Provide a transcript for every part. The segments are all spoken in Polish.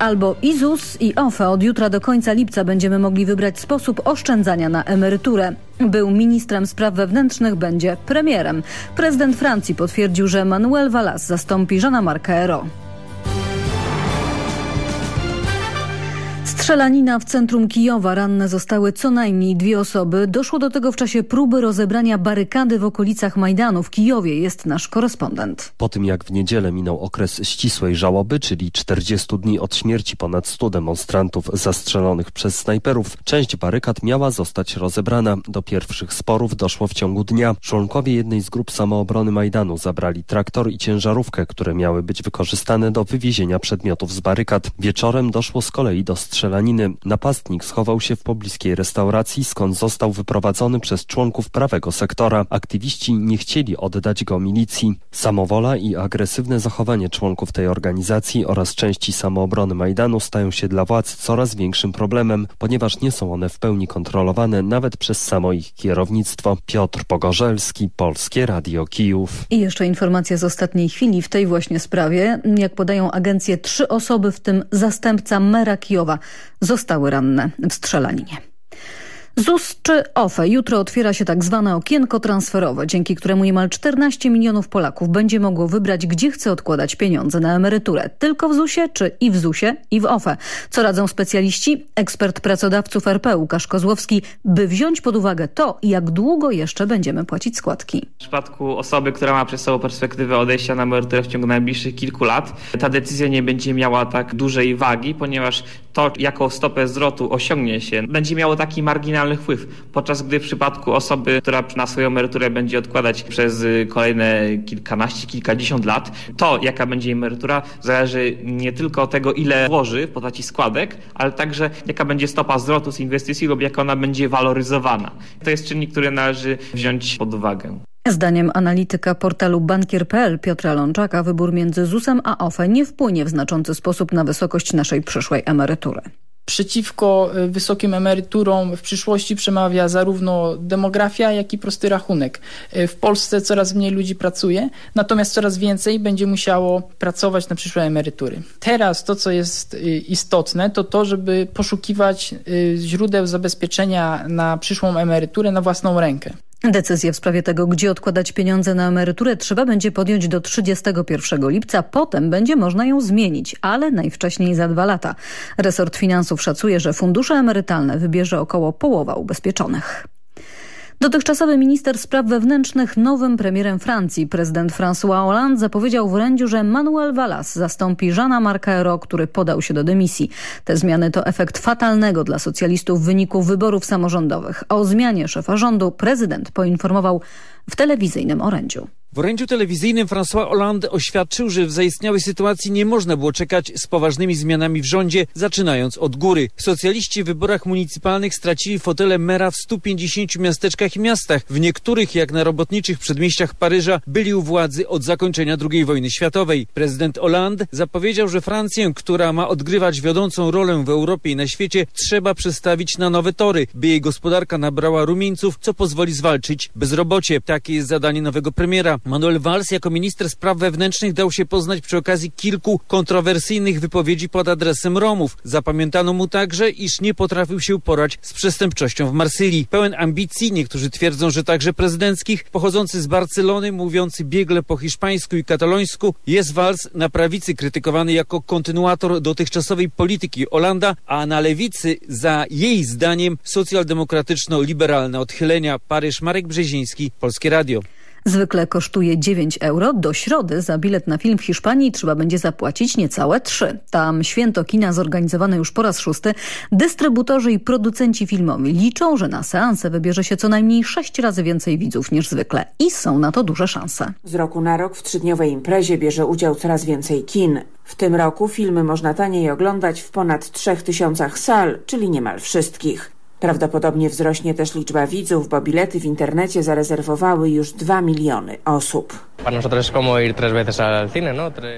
albo i ZUS i OFE. Od jutra do końca lipca będziemy mogli wybrać sposób oszczędzania na emeryturę. Był ministrem spraw wewnętrznych, będzie premierem. Prezydent Francji potwierdził, że Manuel Vallas zastąpi Jeana Marca Ayrault. Strzelanina w centrum Kijowa. Ranne zostały co najmniej dwie osoby. Doszło do tego w czasie próby rozebrania barykady w okolicach Majdanu. W Kijowie jest nasz korespondent. Po tym jak w niedzielę minął okres ścisłej żałoby, czyli 40 dni od śmierci ponad 100 demonstrantów zastrzelonych przez snajperów, część barykad miała zostać rozebrana. Do pierwszych sporów doszło w ciągu dnia. Członkowie jednej z grup samoobrony Majdanu zabrali traktor i ciężarówkę, które miały być wykorzystane do wywiezienia przedmiotów z barykad. Wieczorem doszło z kolei do strzelaniny strzelaniny. Napastnik schował się w pobliskiej restauracji, skąd został wyprowadzony przez członków prawego sektora. Aktywiści nie chcieli oddać go milicji. Samowola i agresywne zachowanie członków tej organizacji oraz części samoobrony Majdanu stają się dla władz coraz większym problemem, ponieważ nie są one w pełni kontrolowane nawet przez samo ich kierownictwo. Piotr Pogorzelski, Polskie Radio Kijów. I jeszcze informacja z ostatniej chwili w tej właśnie sprawie. Jak podają agencje, trzy osoby, w tym zastępca mera Kijowa, zostały ranne w strzelaninie. ZUS czy OFE. Jutro otwiera się tak zwane okienko transferowe, dzięki któremu niemal 14 milionów Polaków będzie mogło wybrać, gdzie chce odkładać pieniądze na emeryturę. Tylko w ZUSie, czy i w ZUSie, i w OFE. Co radzą specjaliści? Ekspert pracodawców RP Łukasz Kozłowski, by wziąć pod uwagę to, jak długo jeszcze będziemy płacić składki. W przypadku osoby, która ma przed sobą perspektywę odejścia na emeryturę w ciągu najbliższych kilku lat, ta decyzja nie będzie miała tak dużej wagi, ponieważ to, jaką stopę zwrotu osiągnie się, będzie miało taki marginalny wpływ. Podczas gdy w przypadku osoby, która na swoją emeryturę będzie odkładać przez y, kolejne kilkanaście, kilkadziesiąt lat, to jaka będzie emerytura zależy nie tylko od tego, ile włoży w postaci składek, ale także jaka będzie stopa zwrotu z inwestycji lub jak ona będzie waloryzowana. To jest czynnik, który należy wziąć pod uwagę. Zdaniem analityka portalu bankier.pl Piotra Lączaka wybór między ZUS-em a OFE nie wpłynie w znaczący sposób na wysokość naszej przyszłej emerytury. Przeciwko y, wysokim emeryturom w przyszłości przemawia zarówno demografia, jak i prosty rachunek. Y, w Polsce coraz mniej ludzi pracuje, natomiast coraz więcej będzie musiało pracować na przyszłe emerytury. Teraz to, co jest y, istotne, to to, żeby poszukiwać źródeł zabezpieczenia na przyszłą emeryturę na własną rękę. Decyzję w sprawie tego, gdzie odkładać pieniądze na emeryturę trzeba będzie podjąć do 31 lipca. Potem będzie można ją zmienić, ale najwcześniej za dwa lata. Resort Finansów szacuje, że fundusze emerytalne wybierze około połowa ubezpieczonych. Dotychczasowy minister spraw wewnętrznych nowym premierem Francji, prezydent François Hollande zapowiedział w orędziu, że Manuel Vallas zastąpi Jeana Marca Ayrault, który podał się do dymisji. Te zmiany to efekt fatalnego dla socjalistów wyniku wyborów samorządowych. O zmianie szefa rządu prezydent poinformował w telewizyjnym orędziu. W orędziu telewizyjnym François Hollande oświadczył, że w zaistniałej sytuacji nie można było czekać z poważnymi zmianami w rządzie, zaczynając od góry. Socjaliści w wyborach municypalnych stracili fotele mera w 150 miasteczkach i miastach. W niektórych, jak na robotniczych przedmieściach Paryża, byli u władzy od zakończenia II wojny światowej. Prezydent Hollande zapowiedział, że Francję, która ma odgrywać wiodącą rolę w Europie i na świecie, trzeba przestawić na nowe tory, by jej gospodarka nabrała rumieńców, co pozwoli zwalczyć bezrobocie. Takie jest zadanie nowego premiera. Manuel Valls jako minister spraw wewnętrznych dał się poznać przy okazji kilku kontrowersyjnych wypowiedzi pod adresem Romów. Zapamiętano mu także, iż nie potrafił się porać z przestępczością w Marsylii. Pełen ambicji, niektórzy twierdzą, że także prezydenckich, pochodzący z Barcelony, mówiący biegle po hiszpańsku i katalońsku, jest Valls na prawicy krytykowany jako kontynuator dotychczasowej polityki Olanda, a na lewicy za jej zdaniem socjaldemokratyczno-liberalne odchylenia. Paryż Marek Brzeziński, Polskie Radio. Zwykle kosztuje 9 euro. Do środy za bilet na film w Hiszpanii trzeba będzie zapłacić niecałe 3. Tam święto kina zorganizowane już po raz szósty. Dystrybutorzy i producenci filmowi liczą, że na seansę wybierze się co najmniej 6 razy więcej widzów niż zwykle. I są na to duże szanse. Z roku na rok w trzydniowej imprezie bierze udział coraz więcej kin. W tym roku filmy można taniej oglądać w ponad 3000 sal, czyli niemal wszystkich. Prawdopodobnie wzrośnie też liczba widzów, bo bilety w internecie zarezerwowały już 2 miliony osób.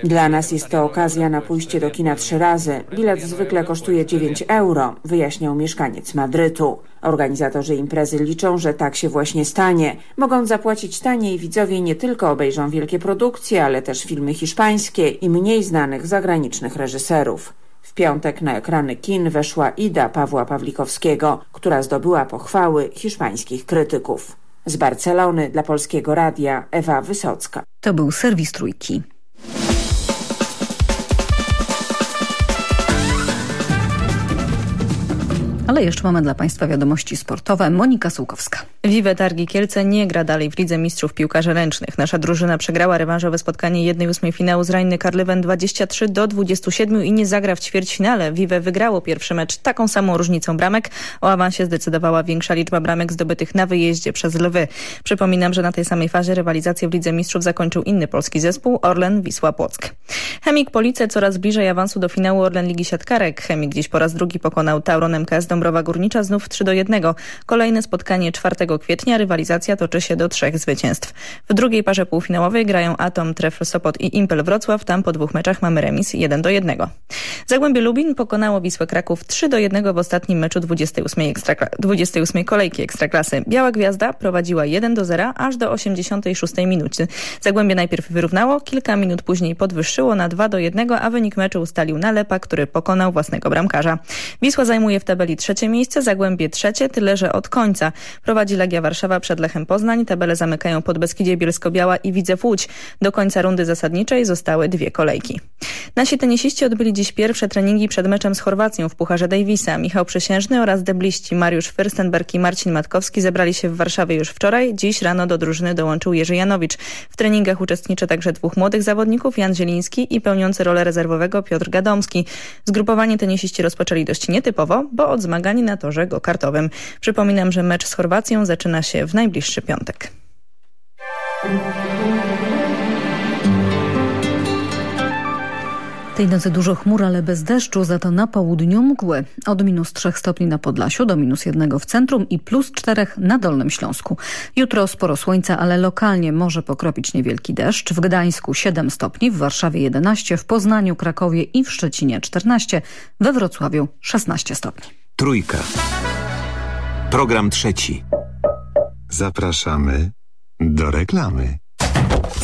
Dla nas jest to okazja na pójście do kina trzy razy. Bilet zwykle kosztuje 9 euro, wyjaśniał mieszkaniec Madrytu. Organizatorzy imprezy liczą, że tak się właśnie stanie. Mogą zapłacić taniej widzowie nie tylko obejrzą wielkie produkcje, ale też filmy hiszpańskie i mniej znanych zagranicznych reżyserów piątek na ekrany kin weszła Ida Pawła Pawlikowskiego, która zdobyła pochwały hiszpańskich krytyków. Z Barcelony dla Polskiego Radia Ewa Wysocka. To był serwis Trójki. Ale jeszcze mamy dla Państwa wiadomości sportowe. Monika Sułkowska. Wiwe Targi Kielce nie gra dalej w Lidze Mistrzów Piłkarzy Ręcznych. Nasza drużyna przegrała rewanżowe spotkanie 1-8 finału z Rajny Karlywen 23 do 27 i nie zagra w ćwierćfinale. Wiwe wygrało pierwszy mecz taką samą różnicą bramek. O awansie zdecydowała większa liczba bramek zdobytych na wyjeździe przez Lwy. Przypominam, że na tej samej fazie rywalizację w Lidze Mistrzów zakończył inny polski zespół Orlen Wisła Płock. Chemik Police coraz bliżej awansu do finału Orlen Ligi Siatkarek. Chemik dziś po raz drugi pokonał Tauron MKS Dąbrowa Górnicza znów 3 do 1. Kolejne spotkanie 4 kwietnia. Rywalizacja toczy się do trzech zwycięstw. W drugiej parze półfinałowej grają Atom, Tref Sopot i Impel Wrocław. Tam po dwóch meczach mamy remis 1 do 1. Zagłębie Lubin pokonało Wisłę Kraków 3 do 1 w ostatnim meczu 28, ekstrakla 28 kolejki Ekstraklasy. Biała Gwiazda prowadziła 1 do 0 aż do 86 minuty. Zagłębie najpierw wyrównało, kilka minut później podwyższyło na 2 do 1, a wynik meczu ustalił Nalepa, który pokonał własnego bramkarza. Wisła zajmuje w tabeli trzecie miejsce, Zagłębie trzecie, tyle że od końca. Prowadzi Legia Warszawa przed Lechem Poznań, tabelę zamykają Podbeskidzie Bielsko-Biała i Widzew Łódź. Do końca rundy zasadniczej zostały dwie kolejki. Nasi tenisiści odbyli dziś pierwsze treningi przed meczem z Chorwacją w Pucharze Davisa. Michał Przysiężny oraz debliści Mariusz Fürstenberg i Marcin Matkowski zebrali się w Warszawie już wczoraj. Dziś rano do drużyny dołączył Jerzy Janowicz. W treningach uczestniczy także dwóch młodych zawodników, Jan Zieliński i pełniący rolę rezerwowego Piotr Gadomski. Zgrupowanie tenisiści rozpoczęli dość nietypowo, bo od zmagań na torze go-kartowym. Przypominam, że mecz z Chorwacją zaczyna się w najbliższy piątek. Tej nocy dużo chmur, ale bez deszczu, za to na południu mgły. Od minus 3 stopni na Podlasiu do minus 1 w centrum i plus 4 na Dolnym Śląsku. Jutro sporo słońca, ale lokalnie może pokropić niewielki deszcz. W Gdańsku 7 stopni, w Warszawie 11, w Poznaniu, Krakowie i w Szczecinie 14, we Wrocławiu 16 stopni. Trójka. Program trzeci. Zapraszamy do reklamy.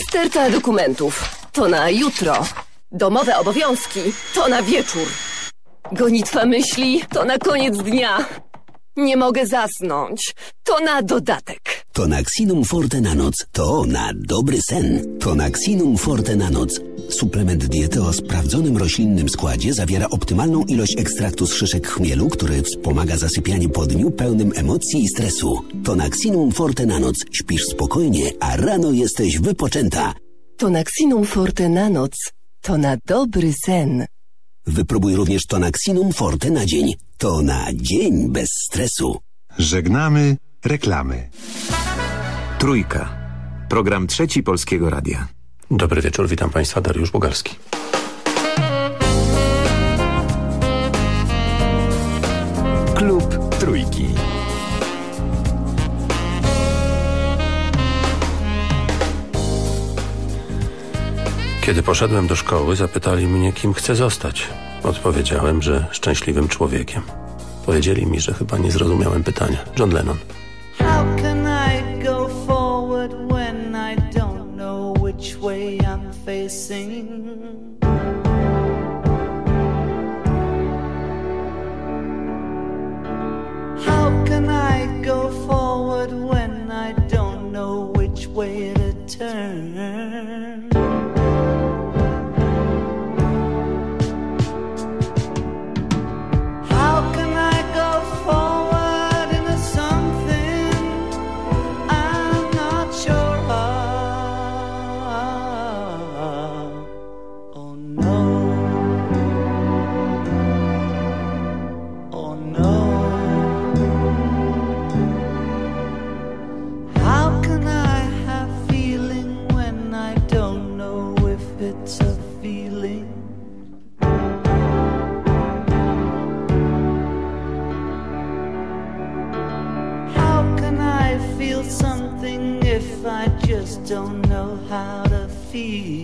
Sterta dokumentów. To na jutro. Domowe obowiązki to na wieczór. Gonitwa myśli to na koniec dnia. Nie mogę zasnąć. To na dodatek. Tonaxinum Forte na noc to na dobry sen. Tonaxinum Forte na noc. Suplement diety o sprawdzonym roślinnym składzie zawiera optymalną ilość ekstraktu z szyszek chmielu, który wspomaga zasypianie po dniu pełnym emocji i stresu. Tonaxinum Forte na noc. Śpisz spokojnie, a rano jesteś wypoczęta. Tonaxinum Forte na noc to na dobry sen. Wypróbuj również Tonaxinum Forte na dzień. To na dzień bez stresu. Żegnamy reklamy. Trójka. Program trzeci Polskiego Radia. Dobry wieczór, witam Państwa, Dariusz Bugalski. Kiedy poszedłem do szkoły, zapytali mnie, kim chcę zostać. Odpowiedziałem, że szczęśliwym człowiekiem. Powiedzieli mi, że chyba nie zrozumiałem pytania. John Lennon. How can I go forward when I don't know which way I'm facing? How can I go forward when I don't know which way to turn? How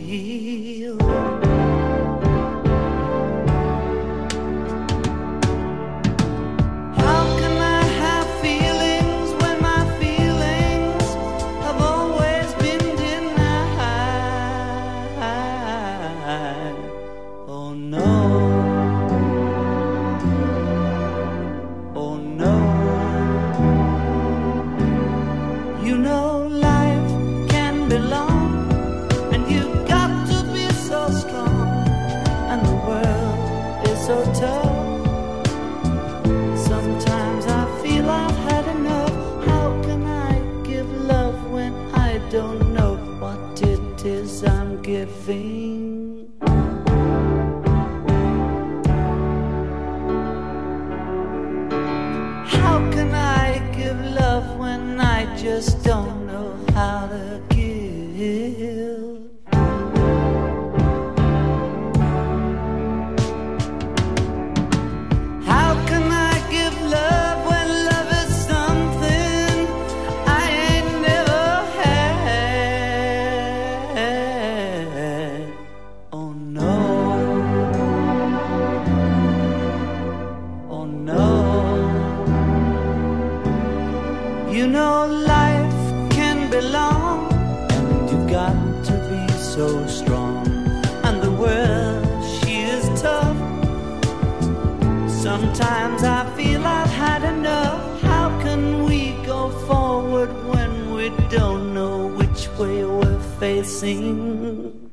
Sometimes I feel I've had enough. How can we go forward when we don't know which way we're facing?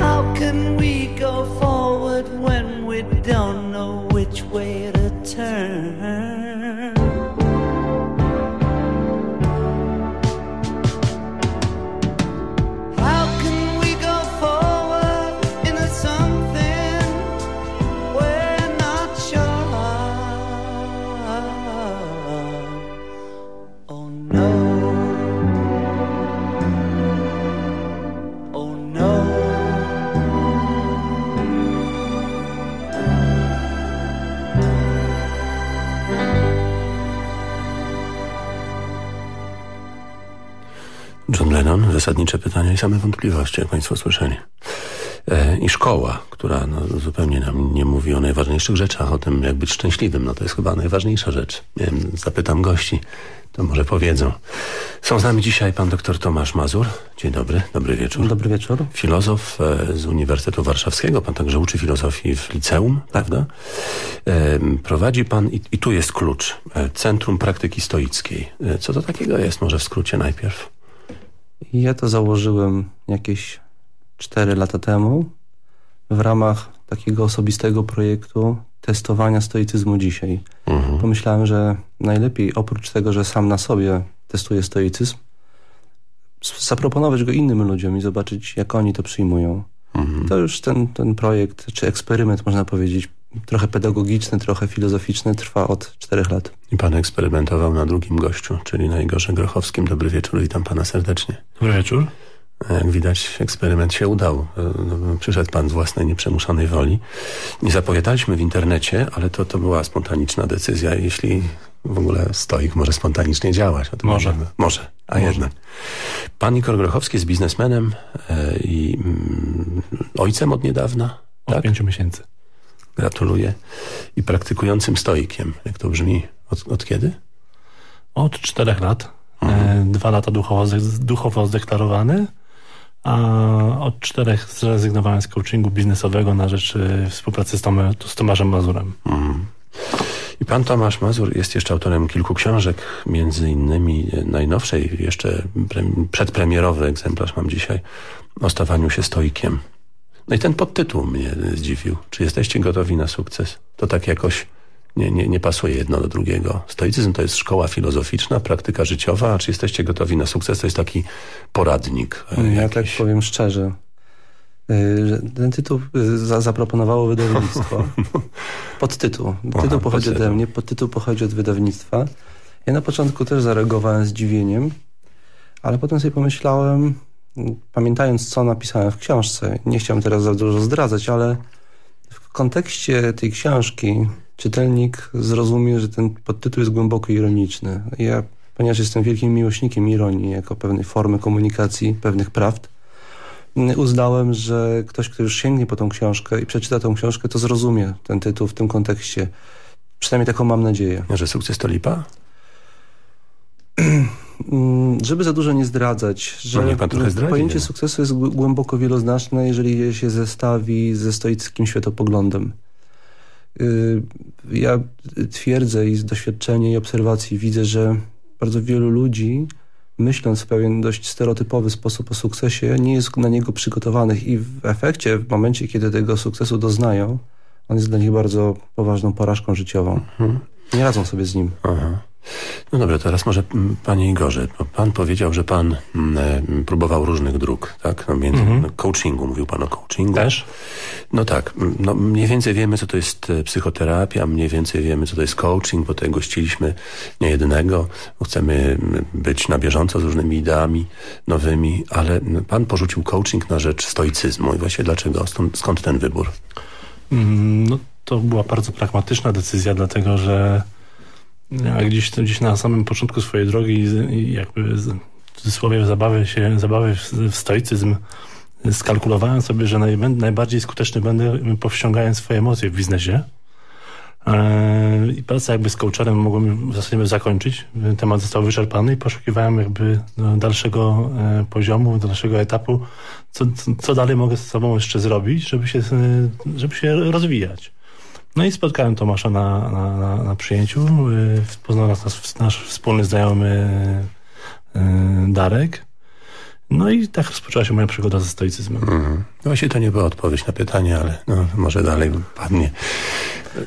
How can we go forward when we don't know which way to turn? Zasadnicze pytania i same wątpliwości, jak Państwo słyszeli. E, I szkoła, która no, zupełnie nam nie mówi o najważniejszych rzeczach, o tym, jak być szczęśliwym. No to jest chyba najważniejsza rzecz. Wiem, zapytam gości, to może powiedzą. Są z nami dzisiaj pan dr Tomasz Mazur. Dzień dobry, dobry wieczór. Dobry wieczór. Filozof e, z Uniwersytetu Warszawskiego. Pan także uczy filozofii w liceum, prawda? E, Prowadzi pan, i, i tu jest klucz, e, Centrum Praktyki Stoickiej. E, Co to takiego jest? Może w skrócie najpierw. Ja to założyłem jakieś 4 lata temu w ramach takiego osobistego projektu testowania stoicyzmu dzisiaj. Pomyślałem, że najlepiej oprócz tego, że sam na sobie testuję stoicyzm, zaproponować go innym ludziom i zobaczyć, jak oni to przyjmują. To już ten, ten projekt, czy eksperyment, można powiedzieć, trochę pedagogiczny, trochę filozoficzny, trwa od 4 lat. I pan eksperymentował na drugim gościu, czyli na Igorze Grochowskim. Dobry wieczór, witam pana serdecznie. Dobry wieczór. Jak widać, eksperyment się udał. E, Przyszedł pan z własnej nieprzemuszonej woli. Nie zapowiadaliśmy w internecie, ale to, to była spontaniczna decyzja. Jeśli w ogóle stoik może spontanicznie działać. O tym Może. mówimy. Może, a Może. jednak. Pan Igor Grochowski jest biznesmenem e, i mm, ojcem od niedawna. Od pięciu miesięcy. Gratuluję. I praktykującym stoikiem. Jak to brzmi? Od, od kiedy? Od czterech lat. E, Dwa lata duchowo, duchowo zdeklarowany, a od czterech zrezygnowałem z coachingu biznesowego na rzecz e, współpracy z, Tom, z Tomaszem Mazurem. Mhm. I pan Tomasz Mazur jest jeszcze autorem kilku książek, między innymi e, najnowszej, jeszcze pre, przedpremierowy egzemplarz mam dzisiaj, o stawaniu się stoikiem. No i ten podtytuł mnie zdziwił. Czy jesteście gotowi na sukces? To tak jakoś nie, nie, nie pasuje jedno do drugiego. Stoicyzm to jest szkoła filozoficzna, praktyka życiowa, a czy jesteście gotowi na sukces? To jest taki poradnik. e, Ja tak powiem szczerze, y, ten tytuł y, za, zaproponowało wydawnictwo. Podtytuł. Aha, Tytuł pochodzi podtytuł. ode mnie, podtytuł pochodzi od wydawnictwa. Ja na początku też zareagowałem zdziwieniem, ale potem sobie pomyślałem, pamiętając co napisałem w książce, nie chciałem teraz za dużo zdradzać, ale w kontekście tej książki czytelnik zrozumie, że ten podtytuł jest głęboko ironiczny. Ja, ponieważ jestem wielkim miłośnikiem ironii jako pewnej formy komunikacji pewnych prawd, uznałem, że ktoś, kto już sięgnie po tą książkę i przeczyta tą książkę, to zrozumie ten tytuł w tym kontekście. Przynajmniej taką mam nadzieję. Że sukces to lipa? Mm, Żeby za dużo nie zdradzać, że No pan zdradzi, pojęcie nie? sukcesu jest gł- głęboko wieloznaczne, jeżeli je się zestawi ze stoickim światopoglądem. Y, Ja twierdzę i z doświadczenia i obserwacji widzę, że bardzo wielu ludzi myśląc w pewien dość stereotypowy sposób o sukcesie, nie jest na niego przygotowanych i w efekcie, w momencie, kiedy tego sukcesu doznają, on jest dla nich bardzo poważną porażką życiową. Mhm. Nie radzą sobie z nim. Aha. No dobra, teraz może mm, panie Igorze, bo pan powiedział, że pan mm, e, próbował różnych dróg, tak? No, między Mhm. no, coachingu, mówił pan o coachingu. Też? No tak, mm, no mniej więcej wiemy, co to jest e, psychoterapia, mniej więcej wiemy, co to jest coaching, bo tutaj gościliśmy nie jednego. Chcemy mm, być na bieżąco z różnymi ideami nowymi, ale pan porzucił coaching na rzecz stoicyzmu i właśnie dlaczego? Stąd, skąd ten wybór? No to była bardzo pragmatyczna decyzja, dlatego że ja gdzieś, gdzieś na samym początku swojej drogi jakby z- w cudzysłowie zabawy się, zabawy w, w stoicyzm skalkulowałem sobie, że naj, najbardziej skuteczny będę powściągając swoje emocje w biznesie. Eee, I pracę jakby z coacherem mogłem w zasadzie zakończyć. Temat został wyczerpany i poszukiwałem jakby no, dalszego e, poziomu, dalszego etapu, co, co, co dalej mogę z sobą jeszcze zrobić, żeby się, e, żeby się rozwijać. No i spotkałem Tomasza na, na, na, na przyjęciu. E, Poznał nas nasz, nasz wspólny znajomy e, Darek. No i tak rozpoczęła się moja przygoda ze stoicyzmem. No właśnie to nie była odpowiedź na pytanie, ale no, może dalej padnie.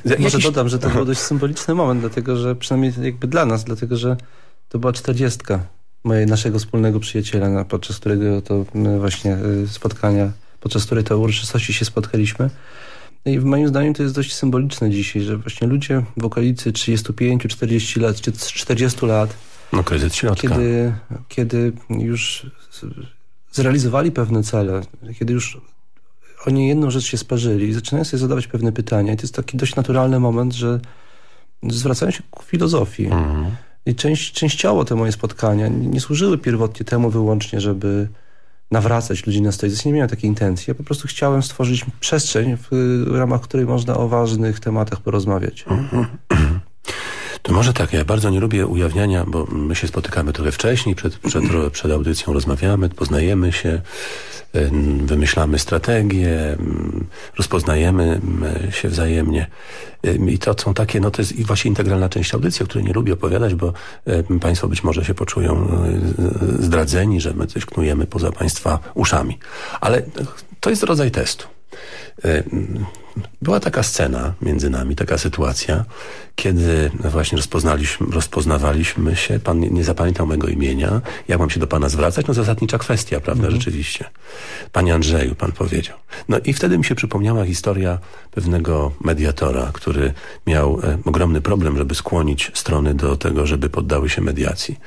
Może Jakiś- dodam, że to był dość symboliczny moment, dlatego że przynajmniej jakby dla nas, dlatego że to była czterdziestka mojej, naszego wspólnego przyjaciela, podczas którego to my właśnie y, spotkania, podczas której to uroczystości się spotkaliśmy. I moim zdaniem to jest dość symboliczne dzisiaj, że właśnie ludzie w okolicy 35-40 lat, czy 40 lat, No kiedy, kiedy już zrealizowali pewne cele, kiedy już oni jedną rzecz się sparzyli i zaczynają sobie zadawać pewne pytania i to jest taki dość naturalny moment, że zwracają się ku filozofii. Mhm. I część, częściowo te moje spotkania nie służyły pierwotnie temu wyłącznie, żeby nawracać ludzi na stoicyzm. Nie miałem takiej intencji. Ja po prostu chciałem stworzyć przestrzeń, w, ramach której można o ważnych tematach porozmawiać. To może tak, ja bardzo nie lubię ujawniania, bo my się spotykamy trochę wcześniej, przed, przed, przed audycją rozmawiamy, poznajemy się, wymyślamy strategie, em, rozpoznajemy em, się wzajemnie. Em, I to są takie, no to jest właśnie integralna część audycji, o której nie lubię opowiadać, bo Państwo być może się poczują e, zdradzeni, że my coś knujemy poza Państwa uszami. Ale to jest rodzaj testu. Była taka scena między nami, taka sytuacja, kiedy właśnie rozpoznaliśmy, rozpoznawaliśmy się, pan nie, nie zapamiętał mego imienia, jak mam się do pana zwracać, no zasadnicza kwestia, prawda, rzeczywiście. Panie Andrzeju, pan powiedział. No i wtedy mi się przypomniała historia pewnego mediatora, który miał e, ogromny problem, żeby skłonić strony do tego, żeby poddały się mediacji.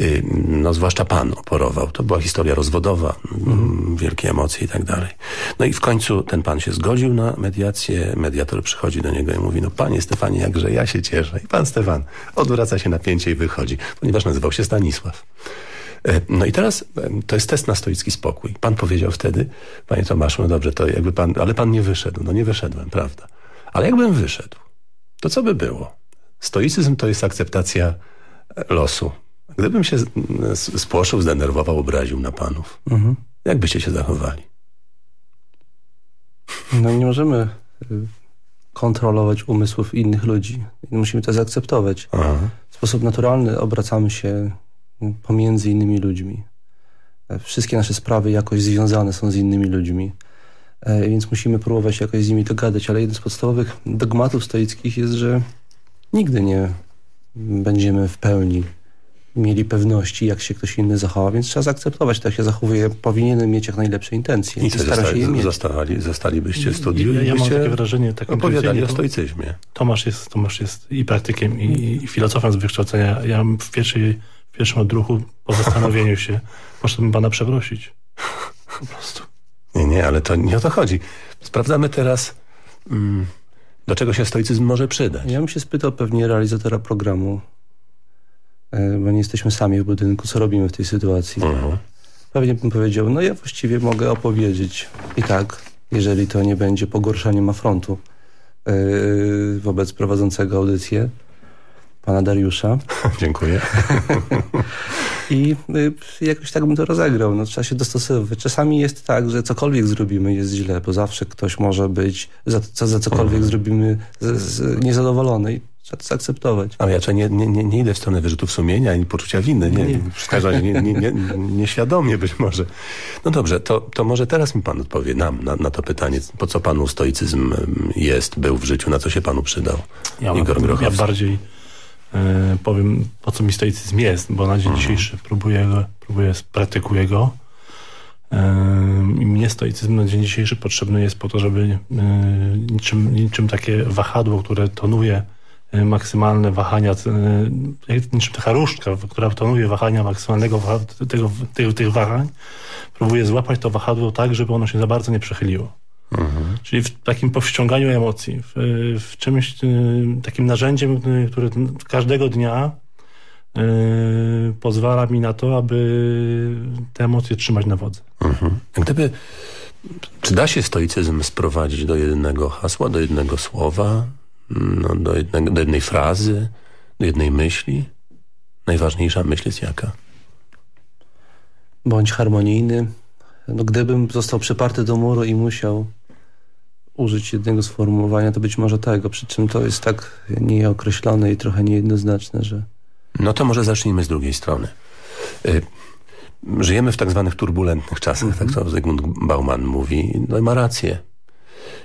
Y, no zwłaszcza pan oporował. To była historia rozwodowa, mm, wielkie emocje i tak dalej. No i w końcu ten pan się zgodził na mediację. Mediator przychodzi do niego i mówi, no panie Stefanie, jakże ja się cieszę. I pan Stefan odwraca się napięcie i wychodzi, ponieważ nazywał się Stanisław. E, No i teraz e, to jest test na stoicki spokój. Pan powiedział wtedy, panie Tomaszu, no dobrze, to jakby pan, ale pan nie wyszedł. No nie wyszedłem, prawda. Ale jakbym wyszedł, to co by było? Stoicyzm to jest akceptacja e, losu. Gdybym się spłoszył, zdenerwował, obraził na panów, Mhm. jak byście się zachowali? No nie możemy kontrolować umysłów innych ludzi. Musimy to zaakceptować. W sposób naturalny obracamy się pomiędzy innymi ludźmi. E, Wszystkie nasze sprawy jakoś związane są z innymi ludźmi. E, Więc musimy próbować jakoś z nimi dogadać, ale jeden z podstawowych dogmatów stoickich jest, że nigdy nie będziemy w pełni mieli pewności, jak się ktoś inny zachowa, więc trzeba zaakceptować, tak się zachowuje. Powinienem mieć jak najlepsze intencje. I co, staram się je mieć. zostali, zostalibyście w studiu Ja, ja mam takie wrażenie, taką opowiadali o to- stoicyzmie. Tomasz jest, Tomasz jest i praktykiem, i, i filozofem z wykształcenia. Ja w, pierwszej, w pierwszym odruchu, po zastanowieniu się, poszedłbym pana przeprosić. Po prostu. Nie, nie, ale to nie o to chodzi. Sprawdzamy teraz, mm, do czego się stoicyzm może przydać. Ja bym się spytał pewnie realizatora programu, bo nie jesteśmy sami w budynku, co robimy w tej sytuacji. Pewnie bym powiedział, no ja właściwie mogę opowiedzieć i tak, jeżeli to nie będzie pogorszaniem afrontu e, wobec prowadzącego audycję, pana Dariusza. Dziękuję. I y, jakoś tak bym to rozegrał. No, trzeba się dostosowywać. Czasami jest tak, że cokolwiek zrobimy jest źle, bo zawsze ktoś może być za, za, za cokolwiek zrobimy z, z, niezadowolony. I zaakceptować. Ale ja nie, nie, nie, nie idę w stronę wyrzutów sumienia ani poczucia winy. Nie, nie. W każdym razie nie, nie, nie, nieświadomie być może. No dobrze, to, to może teraz mi pan odpowie nam na, na to pytanie. Po co panu stoicyzm jest, był w życiu, na co się panu przydał? Ja, Igor ja Grochowski. bardziej e, powiem, po co mi stoicyzm jest, bo na dzień Mhm. dzisiejszy próbuję, go, próbuję, praktykuję go. I mnie stoicyzm na dzień dzisiejszy potrzebny jest po to, żeby e, niczym, niczym takie wahadło, które tonuje maksymalne wahania, jak niczym taka różdżka, która tonuje wahania maksymalnego tego, tych, tych wahań, próbuję złapać to wahadło tak, żeby ono się za bardzo nie przechyliło. Czyli w takim powściąganiu emocji, w, w czymś y, takim narzędziem, y, które każdego dnia y, pozwala mi na to, aby te emocje trzymać na wodze. Mhm. Gdyby, czy da się stoicyzm sprowadzić do jednego hasła, do jednego słowa, no, do, jednego, do jednej frazy, do jednej myśli? Najważniejsza myśl jest jaka? Bądź harmonijny. No, gdybym został przyparty do muru i musiał użyć jednego sformułowania, to być może tego. Przy czym to jest tak nieokreślone i trochę niejednoznaczne, że... No to może zacznijmy z drugiej strony. Y, Żyjemy w tak zwanych turbulentnych czasach, tak to Zygmunt Bauman mówi. No i ma rację.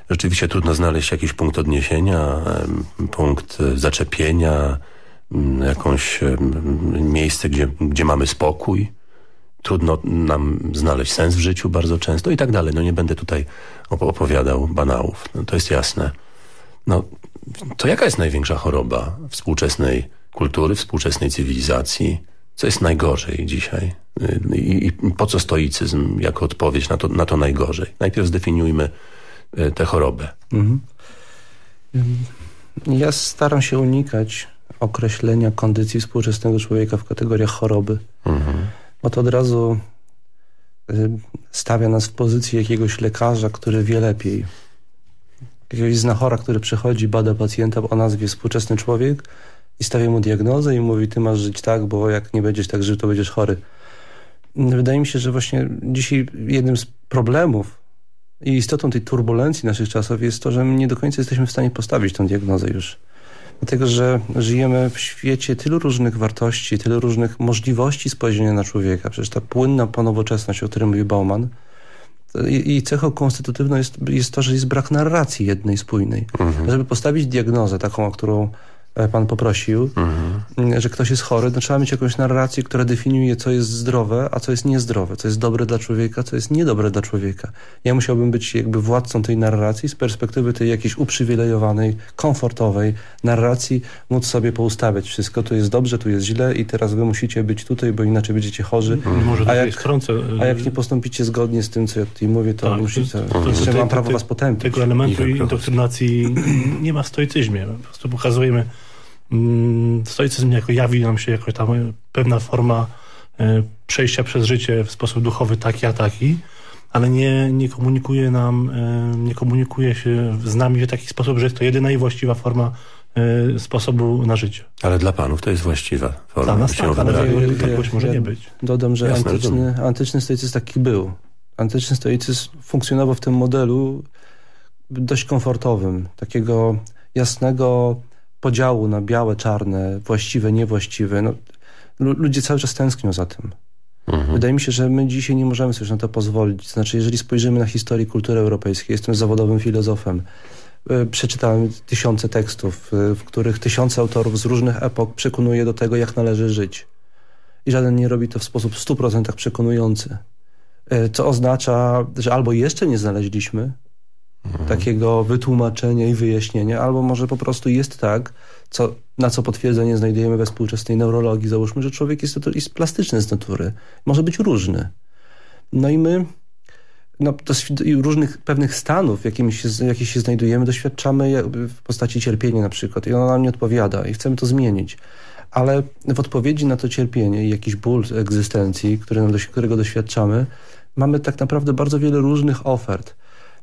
Rzeczywiście trudno znaleźć jakiś punkt odniesienia, punkt e, zaczepienia, m, jakąś miejsce, gdzie, gdzie mamy spokój. Trudno nam znaleźć sens w życiu bardzo często i tak dalej. No nie będę tutaj op- opowiadał banałów. No, to jest jasne. No, to jaka jest największa choroba współczesnej kultury, współczesnej cywilizacji? Co jest najgorzej dzisiaj? Y, I, i po co stoicyzm jako odpowiedź na to, na to najgorzej? Najpierw zdefiniujmy tę chorobę. Mhm. Ja staram się unikać określenia kondycji współczesnego człowieka w kategoriach choroby. Bo to od razu y, stawia nas w pozycji jakiegoś lekarza, który wie lepiej. Jakiegoś znachora, który przychodzi, bada pacjenta o nazwie współczesny człowiek i stawia mu diagnozę i mówi, ty masz żyć tak, bo jak nie będziesz tak żył, to będziesz chory. Wydaje mi się, że właśnie dzisiaj jednym z problemów i istotą tej turbulencji naszych czasów jest to, że my nie do końca jesteśmy w stanie postawić tą diagnozę już. Dlatego, że żyjemy w świecie tylu różnych wartości, tylu różnych możliwości spojrzenia na człowieka. Przecież ta płynna ponowoczesność, o której mówi Bauman, i cechą konstytutywną jest, jest to, że jest brak narracji jednej, spójnej. Żeby postawić diagnozę, taką, o którą pan poprosił, m, że ktoś jest chory, to trzeba mieć jakąś narrację, która definiuje, co jest zdrowe, a co jest niezdrowe, co jest dobre dla człowieka, co jest niedobre dla człowieka. Ja musiałbym być jakby władcą tej narracji z perspektywy tej jakiejś uprzywilejowanej, komfortowej narracji, móc sobie poustawiać wszystko, tu jest dobrze, tu jest źle i teraz wy musicie być tutaj, bo inaczej będziecie chorzy. Może A jak, wtrącę, a jak nie postąpicie zgodnie z tym, co ja tutaj mówię, to Tak, musicie, to- to- jeszcze to- mam prawo to- was potępić. Tego elementu indoktrynacji nie ma w stoicyzmie. Po prostu pokazujemy stoicyzm jako jawi nam się jako tam e, pewna forma e, przejścia przez życie w sposób duchowy taki a taki, ale nie, nie komunikuje nam, e, nie komunikuje się z nami w taki sposób, że jest to jedyna i właściwa forma sposobu na życie. Ale dla panów to jest właściwa forma. Dla nas się tak, ale dla innych kogoś może nie być. Dodam, że Jasne, antyczny, rozumiem. antyczny stoicyzm taki był. Antyczny stoicyzm funkcjonował w tym modelu dość komfortowym, takiego jasnego podziału na białe, czarne, właściwe, niewłaściwe. No, lu- ludzie cały czas tęsknią za tym. Wydaje mi się, że my dzisiaj nie możemy sobie na to pozwolić. Znaczy, jeżeli spojrzymy na historię kultury europejskiej, jestem zawodowym filozofem, y, przeczytałem tysiące tekstów, y, w których tysiące autorów z różnych epok przekonuje do tego, jak należy żyć. I żaden nie robi to w sposób w 100% przekonujący. Y, Co oznacza, że albo jeszcze nie znaleźliśmy takiego wytłumaczenia i wyjaśnienia, albo może po prostu jest tak, co, na co potwierdzenie znajdujemy we współczesnej neurologii. Załóżmy, że człowiek jest, jest plastyczny z natury. Może być różny. No i my no, różnych pewnych stanów, w jakich się, w jakich się znajdujemy, doświadczamy w postaci cierpienia na przykład i ono nam nie odpowiada i chcemy to zmienić. Ale w odpowiedzi na to cierpienie i jakiś ból egzystencji, który, nam którego doświadczamy, mamy tak naprawdę bardzo wiele różnych ofert.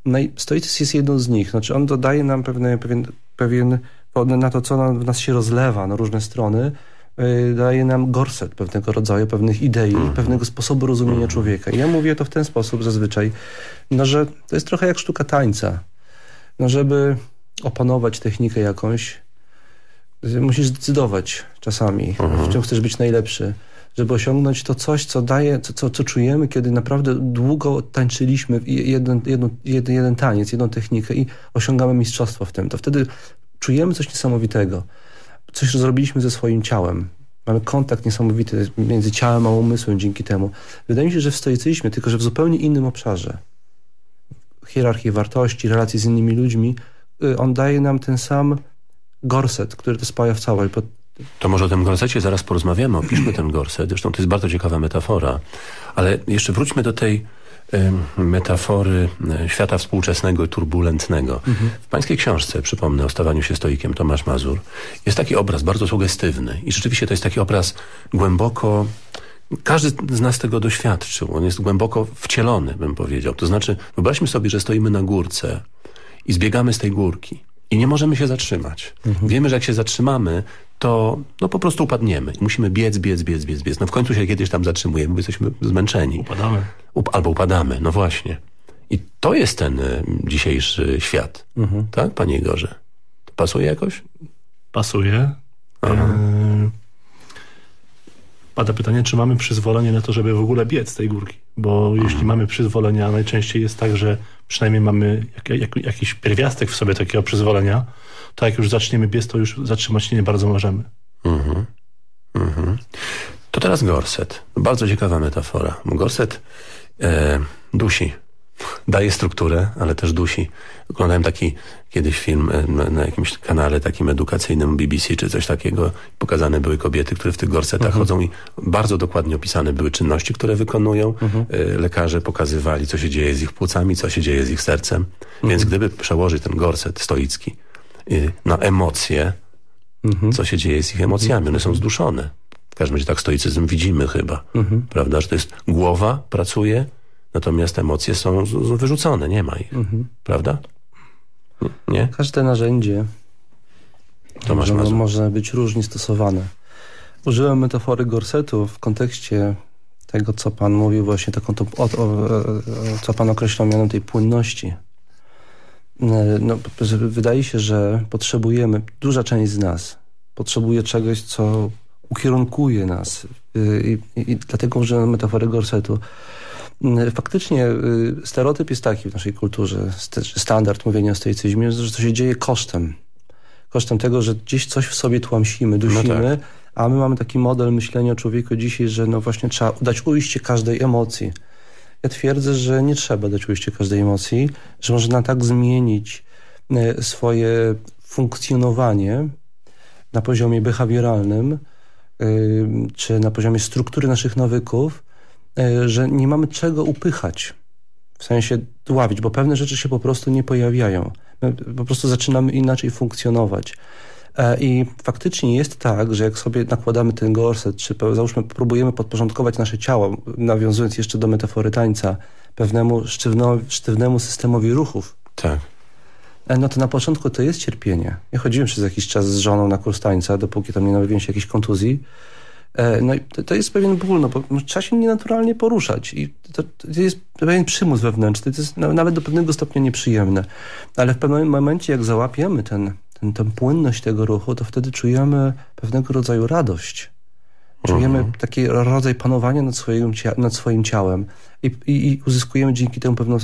No i stoicyzm jest jedną z nich. Znaczy on dodaje nam pewne, pewien, pewien na to, co nam, w nas się rozlewa na różne strony, yy, daje nam gorset pewnego rodzaju, pewnych idei, pewnego sposobu rozumienia człowieka. I ja mówię to w ten sposób zazwyczaj, no, że to jest trochę jak sztuka tańca. No, żeby opanować technikę jakąś, musisz zdecydować czasami, w czym chcesz być najlepszy, żeby osiągnąć to coś, co daje, co, co, co czujemy, kiedy naprawdę długo tańczyliśmy jeden, jeden, jeden, jeden taniec, jedną technikę i osiągamy mistrzostwo w tym. To wtedy czujemy coś niesamowitego. Coś zrobiliśmy ze swoim ciałem. Mamy kontakt niesamowity między ciałem a umysłem dzięki temu. Wydaje mi się, że w stoicyzmie, tylko że w zupełnie innym obszarze, hierarchii wartości, relacji z innymi ludźmi, y, on daje nam ten sam gorset, który to spaja w całość. Bo To może o tym gorsecie zaraz porozmawiamy, opiszmy ten gorset. Zresztą to jest bardzo ciekawa metafora. Ale jeszcze wróćmy do tej metafory e, świata współczesnego i turbulentnego. W pańskiej książce, przypomnę, o stawaniu się stoikiem Tomasz Mazur, jest taki obraz bardzo sugestywny. I rzeczywiście to jest taki obraz głęboko... Każdy z nas tego doświadczył. On jest głęboko wcielony, bym powiedział. To znaczy, wyobraźmy sobie, że stoimy na górce i zbiegamy z tej górki. I nie możemy się zatrzymać. Wiemy, że jak się zatrzymamy, to no, po prostu upadniemy. I musimy biec, biec, biec, biec, biec. No w końcu się kiedyś tam zatrzymujemy, bo jesteśmy zmęczeni. Upadamy. Up, albo upadamy, no właśnie. I to jest ten y, dzisiejszy świat. Tak, panie Igorze? Pasuje jakoś? Pasuje. E, pada pytanie, czy mamy przyzwolenie na to, żeby w ogóle biec z tej górki. Bo jeśli mamy przyzwolenia, najczęściej jest tak, że przynajmniej mamy jak, jak, jakiś pierwiastek w sobie takiego przyzwolenia, to jak już zaczniemy biec, to już zatrzymać się nie bardzo możemy. Mhm. Mhm. To teraz gorset. Bardzo ciekawa metafora. Gorset e, dusi. Daje strukturę, ale też dusi. Oglądałem taki kiedyś film e, na, na jakimś kanale takim edukacyjnym BBC czy coś takiego. Pokazane były kobiety, które w tych gorsetach Mhm. chodzą i bardzo dokładnie opisane były czynności, które wykonują. E, lekarze pokazywali, co się dzieje z ich płucami, co się dzieje z ich sercem. Więc gdyby przełożyć ten gorset stoicki y, na emocje, co się dzieje z ich emocjami. One są zduszone. W każdym razie tak stoicyzm widzimy chyba. Mhm. Prawda, że to jest głowa pracuje, natomiast emocje są wyrzucone, nie ma ich. Mhm. Prawda? Nie? Każde narzędzie Tomasz może, może być różnie stosowane. Użyłem metafory gorsetu w kontekście tego, co pan mówił właśnie, taką tą, o, o, co pan określał mianem tej płynności. E, No, wydaje się, że potrzebujemy, duża część z nas potrzebuje czegoś, co ukierunkuje nas. I, i, i dlatego użyłem metafory gorsetu. Y, Faktycznie y, stereotyp jest taki w naszej kulturze, st- standard mówienia o stoicyzmie, że to się dzieje kosztem. Kosztem tego, że gdzieś coś w sobie tłamsimy, dusimy, a my mamy taki model myślenia o człowieku dzisiaj, że no właśnie trzeba dać ujście każdej emocji. Ja twierdzę, że nie trzeba dać ujście każdej emocji, że można tak zmienić e, swoje funkcjonowanie na poziomie behawioralnym, y, czy na poziomie struktury naszych nawyków, y, że nie mamy czego upychać, w sensie dławić, bo pewne rzeczy się po prostu nie pojawiają. My po prostu zaczynamy inaczej funkcjonować. E, I faktycznie jest tak, że jak sobie nakładamy ten gorset, czy załóżmy próbujemy podporządkować nasze ciało, nawiązując jeszcze do metafory tańca, pewnemu sztywno, sztywnemu systemowi ruchów, Tak. E, no to na początku to jest cierpienie. Ja chodziłem przez jakiś czas z żoną na kurs tańca, dopóki tam nie nabawiłem się jakiejś kontuzji. E, No i to, to jest pewien ból, no bo trzeba się nienaturalnie poruszać i to, to jest pewien przymus wewnętrzny, to jest na- nawet do pewnego stopnia nieprzyjemne. Ale w pewnym momencie, jak załapiemy ten, ten, tę płynność tego ruchu, to wtedy czujemy pewnego rodzaju radość. Czujemy taki rodzaj panowania nad swoim, cia nad swoim ciałem i, i, i uzyskujemy dzięki temu pewną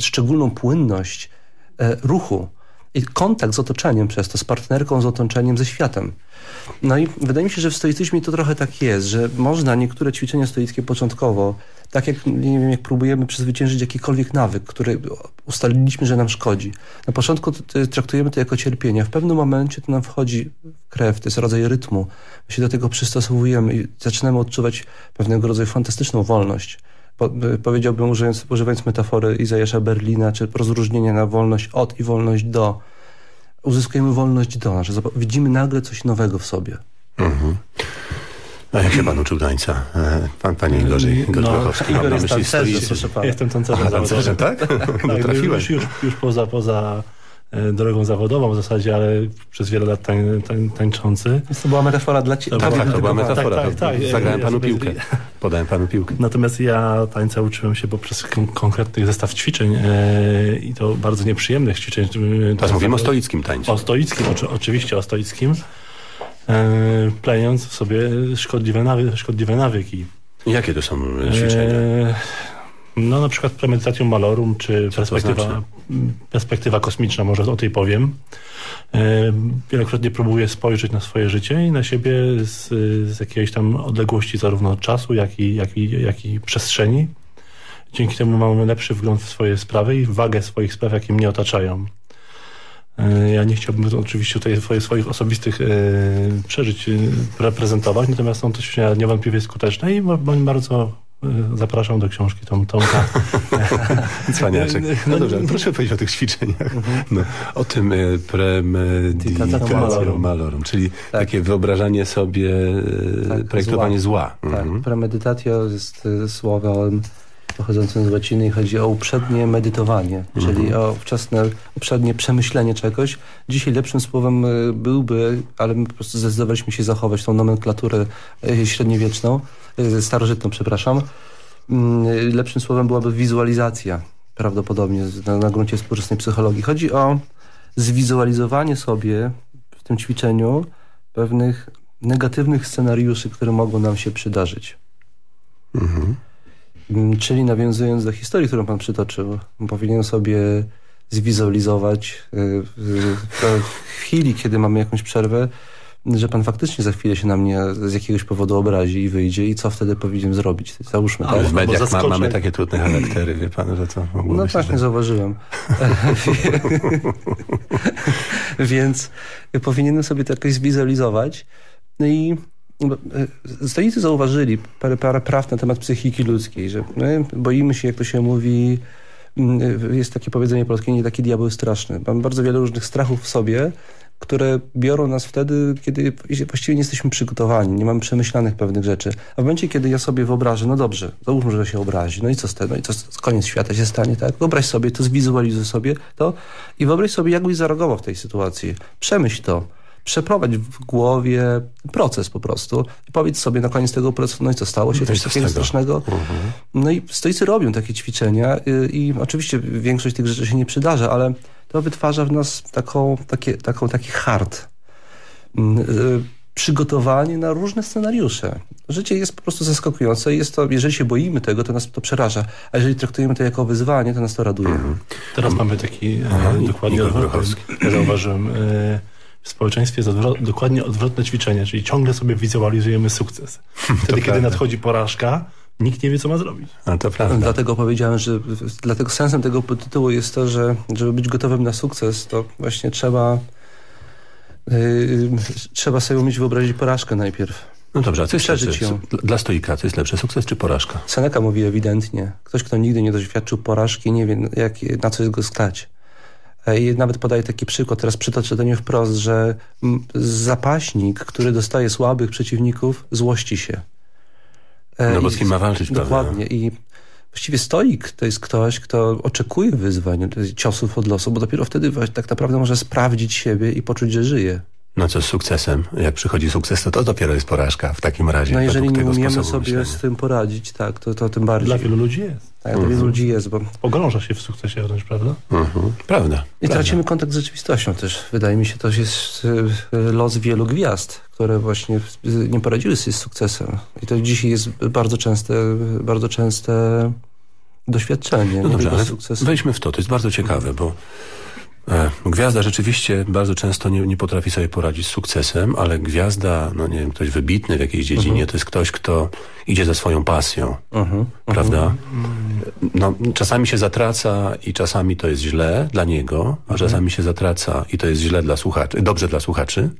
szczególną płynność e, ruchu i kontakt z otoczeniem przez to, z partnerką, z otoczeniem, ze światem. No i wydaje mi się, że w stoicyzmie to trochę tak jest, że można niektóre ćwiczenia stoickie początkowo, tak jak, nie wiem, jak próbujemy przezwyciężyć jakikolwiek nawyk, który ustaliliśmy, że nam szkodzi. Na początku traktujemy to jako cierpienie, w pewnym momencie to nam wchodzi w krew, to jest rodzaj rytmu. My się do tego przystosowujemy i zaczynamy odczuwać pewnego rodzaju fantastyczną wolność. Po, powiedziałbym, używając, używając metafory Izajasza Berlina, czy rozróżnienia na wolność od i wolność do, uzyskujemy wolność do, zob- widzimy nagle coś nowego w sobie. Mhm. A jak się pan uczył tańca? E, Pan, panie Igorze, Igor No, Igor mam na jest myśli tancerzem, proszę pana. Jestem tancerzem A, tancerzem, tak? Tak, No trafiłem. Już, już, już poza, poza drogą zawodową w zasadzie, ale przez wiele lat tań, tań, tańczący. To była metafora dla ciebie. Tak, tak, to była metafora. Tak, tak, tak. Zagrałem Ja panu sobie- piłkę. Podałem panu piłkę. Natomiast ja tańca uczyłem się poprzez kon konkretny zestaw ćwiczeń e, i to bardzo nieprzyjemnych ćwiczeń. e, Teraz mówimy o tak- stoickim tańcu. O stoickim, oczy, oczywiście o stoickim. e, plejąc sobie szkodliwe, nawy, szkodliwe nawyki. Jakie to są ćwiczenia? E, no na przykład premedytacją malorum, czy perspektywa, znaczy? perspektywa kosmiczna, może o tej powiem. E, Wielokrotnie próbuję spojrzeć na swoje życie i na siebie z, z jakiejś tam odległości zarówno czasu, jak i, jak, i, jak i przestrzeni. Dzięki temu mamy lepszy wgląd w swoje sprawy i wagę swoich spraw, jakie mnie otaczają. E, Ja nie chciałbym oczywiście tutaj swoich, swoich osobistych e, przeżyć reprezentować, natomiast są to ćwiczenia niewątpliwie skuteczne i ba- ba- bardzo zapraszam do książki Tom, Tomka. Cwaniaczek. No dobrze, ale proszę powiedzieć o tych ćwiczeniach. No, o tym premedytacją malorum. czyli takie wyobrażanie sobie, Tak, projektowanie zła. Tak, Mhm. premedytatio jest y, słowem pochodzącym z łaciny i chodzi o uprzednie medytowanie, Mhm. czyli o wczesne, uprzednie przemyślenie czegoś. Dzisiaj lepszym słowem y, byłby, ale my po prostu zdecydowaliśmy się zachować tą nomenklaturę y, średniowieczną, y, starożytną, przepraszam. Mm, Lepszym słowem byłaby wizualizacja, prawdopodobnie na, na gruncie współczesnej psychologii. Chodzi o zwizualizowanie sobie w tym ćwiczeniu pewnych negatywnych scenariuszy, które mogą nam się przydarzyć. Mhm. Mm, Czyli nawiązując do historii, którą pan przytoczył, powinien sobie zwizualizować y, y, w chwili, kiedy mamy jakąś przerwę, że pan faktycznie za chwilę się na mnie z jakiegoś powodu obrazi i wyjdzie i co wtedy powinien zrobić? Załóżmy, Ale tak? w mediach ma, mamy takie trudne charaktery, wie pan, że to No tak, nie zauważyłem. Więc powinienem sobie to jakoś zwizualizować. No i e, stoicy zauważyli parę, parę praw na temat psychiki ludzkiej, że my boimy się, jak to się mówi, mm, jest takie powiedzenie polskie, nie taki diabeł straszny. Mamy bardzo wiele różnych strachów w sobie, które biorą nas wtedy, kiedy właściwie nie jesteśmy przygotowani, nie mamy przemyślanych pewnych rzeczy. A w momencie, kiedy ja sobie wyobrażę, no dobrze, załóżmy, że się obrazi, no i co z tego, no i co, koniec świata się stanie, tak? Wyobraź sobie to, zwizualizuj sobie to i wyobraź sobie, jakbyś zareagował w tej sytuacji. Przemyśl to. Przeprowadź w głowie proces po prostu i powiedz sobie na koniec tego procesu, no i co stało się, No i coś takiego strasznego. No i stoicy robią takie ćwiczenia y, i oczywiście większość tych rzeczy się nie przydarza, ale to wytwarza w nas taką, takie, taką, taki hard. Mm, y, Przygotowanie na różne scenariusze. Życie jest po prostu zaskakujące. Jest to, jeżeli się boimy tego, to nas to przeraża. A jeżeli traktujemy to jako wyzwanie, to nas to raduje. Teraz mamy taki Aha, e, dokładnie ja zauważyłem, e, w społeczeństwie jest odwro- dokładnie odwrotne ćwiczenie, czyli ciągle sobie wizualizujemy sukces. Wtedy, kiedy prawda. nadchodzi porażka, nikt nie wie, co ma zrobić. A to prawda. Dlatego powiedziałem, że dlatego sensem tego tytułu jest to, że żeby być gotowym na sukces, to właśnie trzeba yy, trzeba sobie umieć wyobrazić porażkę najpierw. No dobrze, a co jest Przeżyć lepsze? ją. Dla- Dla stoika, co jest lepsze, sukces czy porażka? Seneca mówi ewidentnie. Ktoś, kto nigdy nie doświadczył porażki, nie wie, jak, na co jest go stać. E, I nawet podaję taki przykład, teraz przytoczę to nie wprost, że zapaśnik, który dostaje słabych przeciwników, złości się. E, No bo z kim ma walczyć, prawda? Dokładnie. I właściwie stoik to jest ktoś, kto oczekuje wyzwań, jest ciosów od losu, bo dopiero wtedy tak naprawdę może sprawdzić siebie i poczuć, że żyje. No co z sukcesem? Jak przychodzi sukces, to to dopiero jest porażka w takim razie. No jeżeli nie umiemy sobie myślenia. z tym poradzić, tak, to, to tym bardziej. Dla wielu ludzi jest. Tak, dla wielu ludzi jest, bo Pogrąża się w sukcesie wręcz, prawda? Mhm. Prawda. I prawda. tracimy kontakt z rzeczywistością też. Wydaje mi się, to jest y, los wielu gwiazd, które właśnie nie poradziły sobie z sukcesem. I to dzisiaj jest bardzo częste, bardzo częste doświadczenie. No dobrze, ale sukces. wejdźmy w to. To jest bardzo ciekawe, bo e, gwiazda rzeczywiście bardzo często nie, nie potrafi sobie poradzić z sukcesem, ale gwiazda, no nie wiem, ktoś wybitny w jakiejś dziedzinie, to jest ktoś, kto idzie za swoją pasją, Mhm. prawda? No, czasami się zatraca i czasami to jest źle dla niego, a czasami się zatraca i to jest źle dla słuchaczy, dobrze dla słuchaczy.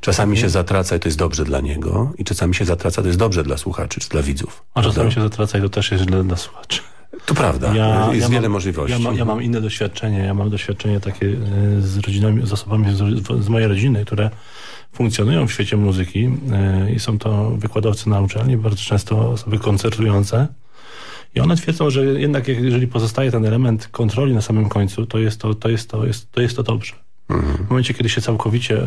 Czasami się zatraca i to jest dobrze dla niego i czasami się zatraca, to jest dobrze dla słuchaczy czy dla widzów. A czasami prawda? się zatraca i to też jest źle dla słuchaczy. To prawda, jest wiele możliwości. Ja, ma, ja mam inne doświadczenie. Ja mam doświadczenie takie e, z rodzinami, z osobami z, z mojej rodziny, które funkcjonują w świecie muzyki e, i są to wykładowcy na uczelni, bardzo często osoby koncertujące. I one twierdzą, że jednak jeżeli pozostaje ten element kontroli na samym końcu, to jest to, to, jest to, jest, to, jest to dobrze. W momencie, kiedy się całkowicie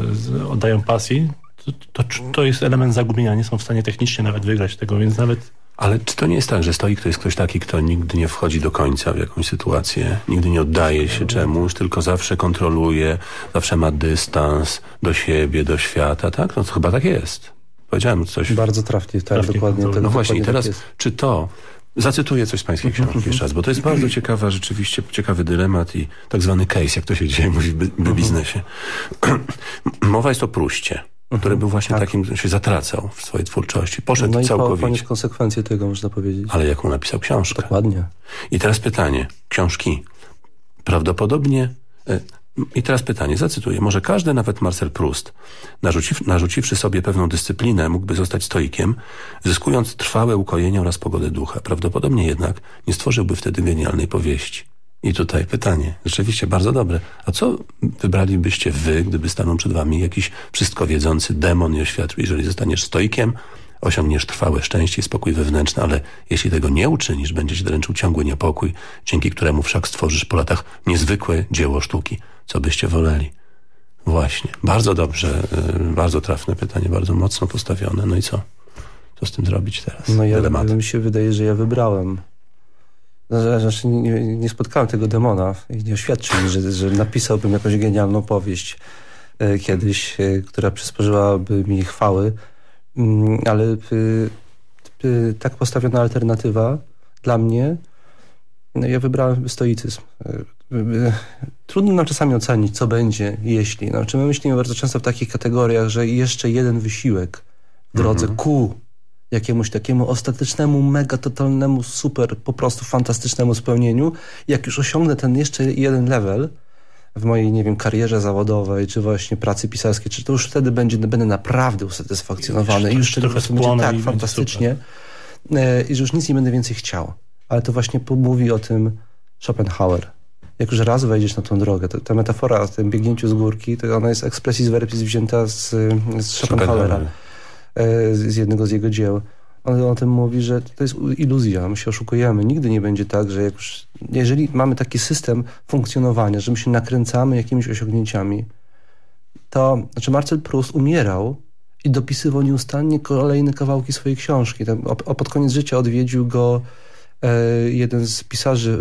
oddają pasji, to, to, to jest element zagubienia. Nie są w stanie technicznie nawet wygrać tego, więc nawet Ale czy to nie jest tak, że stoik to jest ktoś taki, kto nigdy nie wchodzi do końca w jakąś sytuację, nigdy nie oddaje się czemuś, tylko zawsze kontroluje, zawsze ma dystans do siebie, do świata, tak? No to chyba tak jest. Powiedziałem coś. Bardzo trafnie, tak, Trafnie dokładnie. Tak, no właśnie, dokładnie teraz tak czy to... Zacytuję coś z pańskiej książki jeszcze raz, bo to jest bardzo ciekawa, rzeczywiście ciekawy dylemat i tak zwany case, jak to się dzisiaj mówi Mhm. w biznesie. Mowa jest o Pruście, który był właśnie takim, że się zatracał w swojej twórczości. Poszedł. Tak. No i całkowicie. poniósł konsekwencje tego, można powiedzieć. Ale jaką napisał książkę? Dokładnie. I teraz pytanie. Książki. Prawdopodobnie... e, I teraz pytanie, zacytuję. Może każdy, nawet Marcel Proust, narzuciw, narzuciwszy sobie pewną dyscyplinę, mógłby zostać stoikiem, zyskując trwałe ukojenie oraz pogodę ducha. Prawdopodobnie jednak nie stworzyłby wtedy genialnej powieści. I tutaj pytanie, rzeczywiście bardzo dobre. A co wybralibyście wy, gdyby stanął przed wami jakiś wszystko wiedzący demon i oświatł, jeżeli zostaniesz stoikiem, osiągniesz trwałe szczęście i spokój wewnętrzny, ale jeśli tego nie uczynisz, będzie ci dręczył ciągły niepokój, dzięki któremu wszak stworzysz po latach niezwykłe dzieło sztuki. Co byście woleli? Właśnie. Bardzo dobrze, y, bardzo trafne pytanie, bardzo mocno postawione. No i co? Co z tym zrobić teraz? No ja, mi się wydaje, że ja wybrałem. No, Znaczy nie, nie spotkałem tego demona i nie oświadczył mi, że, że napisałbym jakąś genialną powieść e, kiedyś, e, która przysporzyłaby mi chwały, Mm, ale y, tak postawiona alternatywa dla mnie, no ja wybrałem stoicyzm. E, Trudno nam czasami ocenić, co będzie, jeśli. Znaczy my myślimy bardzo często w takich kategoriach, że jeszcze jeden wysiłek w drodze ku jakiemuś takiemu ostatecznemu, mega totalnemu, super, po prostu fantastycznemu spełnieniu. Jak już osiągnę ten jeszcze jeden level w mojej, nie wiem, karierze zawodowej, czy właśnie pracy pisarskiej, czy to już wtedy będzie, będę naprawdę usatysfakcjonowany i Już wtedy będzie tak będzie fantastycznie e, i że już nic nie będę więcej chciał. Ale to właśnie mówi o tym Schopenhauer. Jak już raz wejdziesz na tą drogę, to, ta metafora o tym biegnięciu z górki, to ona jest expressis verbis wzięta z, z Schopenhauera e, z jednego z jego dzieł. On o tym mówi, że to jest iluzja, my się oszukujemy. Nigdy nie będzie tak, że już, jeżeli mamy taki system funkcjonowania, że my się nakręcamy jakimiś osiągnięciami, to, znaczy Marcel Proust umierał i dopisywał nieustannie kolejne kawałki swojej książki. Tam, o, o, pod koniec życia odwiedził go e, jeden z pisarzy,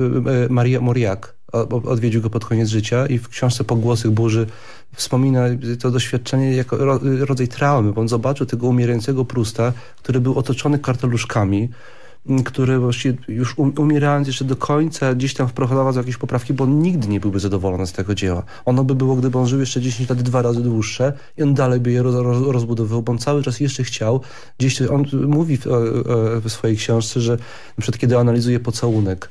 e, Maria Moriak, odwiedził go pod koniec życia i w książce Pogłosy burzy wspomina to doświadczenie jako ro, rodzaj traumy, bo on zobaczył tego umierającego Prusta, który był otoczony karteluszkami, m, który właściwie już um, umierając jeszcze do końca gdzieś tam wprowadzał jakieś poprawki, bo on nigdy nie byłby zadowolony z tego dzieła. Ono by było, gdyby on żył jeszcze 10 lat dwa razy dłuższe i on dalej by je roz, roz, rozbudowywał, bo on cały czas jeszcze chciał. Gdzieś on mówi w, e, w swojej książce, że przykład kiedy analizuje pocałunek,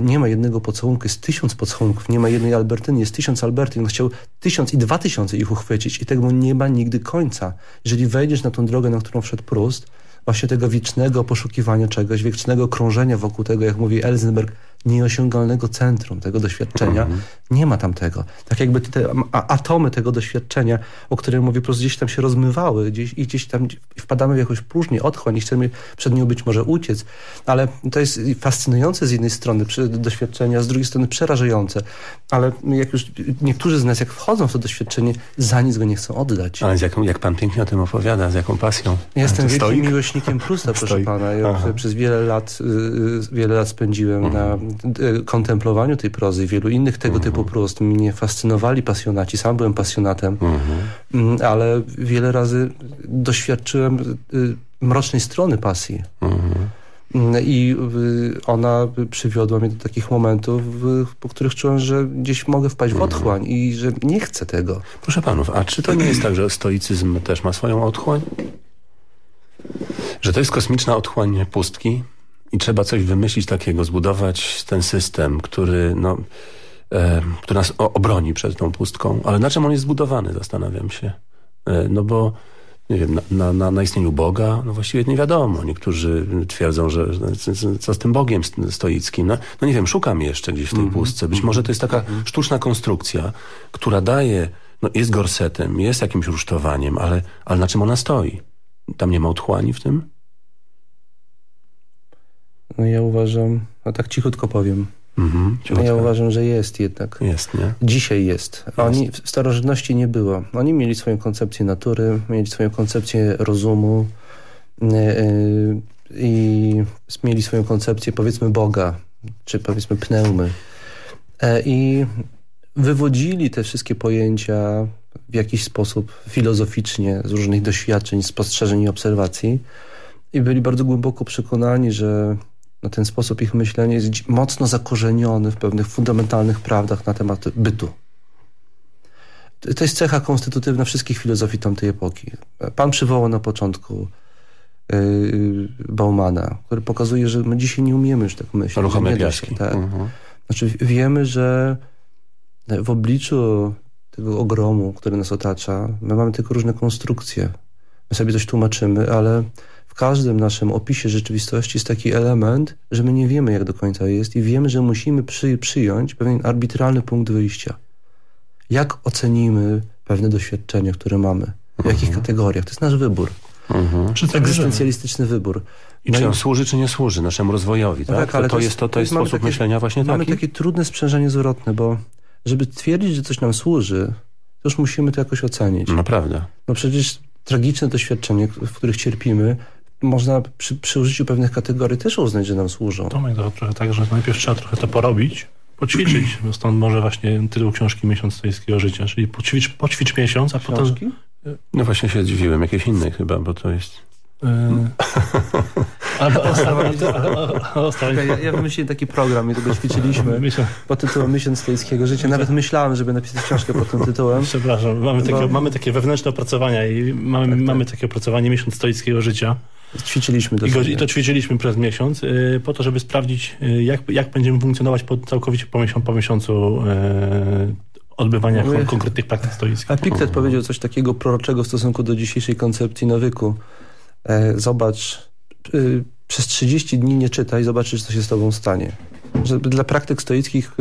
nie ma jednego pocałunku, jest tysiąc pocałunków, nie ma jednej Albertyny, jest tysiąc Albertyn. On chciał tysiąc i dwa tysiące ich uchwycić i tego nie ma nigdy końca. Jeżeli wejdziesz na tą drogę, na którą wszedł Proust, właśnie tego wiecznego poszukiwania czegoś, wiecznego krążenia wokół tego, jak mówi Elzenberg, nieosiągalnego centrum tego doświadczenia, nie ma tam tego. Tak jakby te atomy tego doświadczenia, o którym mówię, po prostu gdzieś tam się rozmywały gdzieś, i gdzieś tam wpadamy w jakąś próżnię, otchłań i chcemy przed nią być może uciec, ale to jest fascynujące z jednej strony doświadczenia, z drugiej strony przerażające, ale jak już niektórzy z nas, jak wchodzą w to doświadczenie, za nic go nie chcą oddać. Ale z jaką, jak pan pięknie o tym opowiada, z jaką pasją. Ja Jestem wielkim miłośnikiem Prusta, proszę pana. Ja Aha. przez wiele lat, y, y, wiele lat spędziłem na y, kontemplowaniu tej prozy i wielu innych tego typu prust. Mnie fascynowali pasjonaci, sam byłem pasjonatem, Mm, ale wiele razy doświadczyłem y, mrocznej strony pasji. Mm, I y, ona przywiodła mnie do takich momentów, y, po których czułem, że gdzieś mogę wpaść w otchłań i że nie chcę tego. Proszę panów, a czy to nie jest tak, że stoicyzm też ma swoją otchłań? Że to jest kosmiczna otchłań pustki i trzeba coś wymyślić takiego, zbudować ten system, który, no, e, który nas obroni przed tą pustką. Ale na czym on jest zbudowany, zastanawiam się. E, no bo nie wiem, na, na, na, na istnieniu Boga, no właściwie nie wiadomo. Niektórzy twierdzą, że co- z tym Bogiem st- stoickim. No, no nie wiem, szukam jeszcze gdzieś w tej pustce. Być może to jest taka sztuczna konstrukcja, która daje, no jest gorsetem, jest jakimś rusztowaniem, ale, ale na czym ona stoi? Tam nie ma otchłani w tym? No ja uważam, no tak cichutko powiem, Mhm, no ja uważam, że jest jednak. Jest, nie? Dzisiaj jest. Oni w starożytności nie było. Oni mieli swoją koncepcję natury, mieli swoją koncepcję rozumu. Yy, i mieli swoją koncepcję powiedzmy Boga, czy powiedzmy pneumy. E, I wywodzili te wszystkie pojęcia w jakiś sposób filozoficznie z różnych doświadczeń, spostrzeżeń i obserwacji i byli bardzo głęboko przekonani, że no, ten sposób ich myślenia jest mocno zakorzeniony w pewnych fundamentalnych prawdach na temat bytu. To jest cecha konstytutywna wszystkich filozofii tamtej epoki. Pan przywołał na początku yy, Baumana, który pokazuje, że my dzisiaj nie umiemy już tak myśleć. Ruch się, tak. Mhm. Znaczy wiemy, że w obliczu tego ogromu, który nas otacza, my mamy tylko różne konstrukcje. My sobie coś tłumaczymy, ale każdym naszym opisie rzeczywistości jest taki element, że my nie wiemy, jak do końca jest i wiemy, że musimy przy, przyjąć pewien arbitralny punkt wyjścia. Jak ocenimy pewne doświadczenie, które mamy? W jakich Mhm. kategoriach? To jest nasz wybór. Mhm. Czy tak Egzystencjalistyczny wybór. I No czy on służy, czy nie służy naszemu rozwojowi, No tak? to, to, jest, to, to jest mamy sposób takie- myślenia właśnie Mamy taki? takie trudne sprzężenie zwrotne, bo żeby twierdzić, że coś nam służy, to już musimy to jakoś ocenić. Naprawdę. No przecież tragiczne doświadczenie, w których cierpimy, można przy, przy użyciu pewnych kategorii też uznać, że nam służą. Tomek, to trochę tak, że najpierw trzeba trochę to porobić, poćwiczyć. Stąd może właśnie tytuł książki Miesiąc stoickiego życia, czyli poćwicz, poćwicz miesiąc, a Książki? potem... No właśnie się zdziwiłem, jakiejś innej chyba, bo to jest... Yy, albo ostatnio... Ja, ja wymyśliłem taki program i tego ćwiczyliśmy pod tytułem Miesiąc stoickiego życia. Nawet myślałem, żeby napisać książkę pod tym tytułem. Przepraszam, mamy, takie, Bo- mamy takie wewnętrzne opracowania i mamy, mamy takie opracowanie miesiąc stoickiego życia. Ćwiczyliśmy to I, go. I to ćwiczyliśmy przez miesiąc y, po to, żeby sprawdzić, y, jak, jak będziemy funkcjonować po, całkowicie po, miesiąc, po miesiącu y, odbywania konkretnych praktyk stoickich. Epiktet powiedział coś takiego proroczego w stosunku do dzisiejszej koncepcji nawyku. E, zobacz, y, przez 30 dni nie czytaj, zobaczysz, co się z tobą stanie. Że dla praktyk stoickich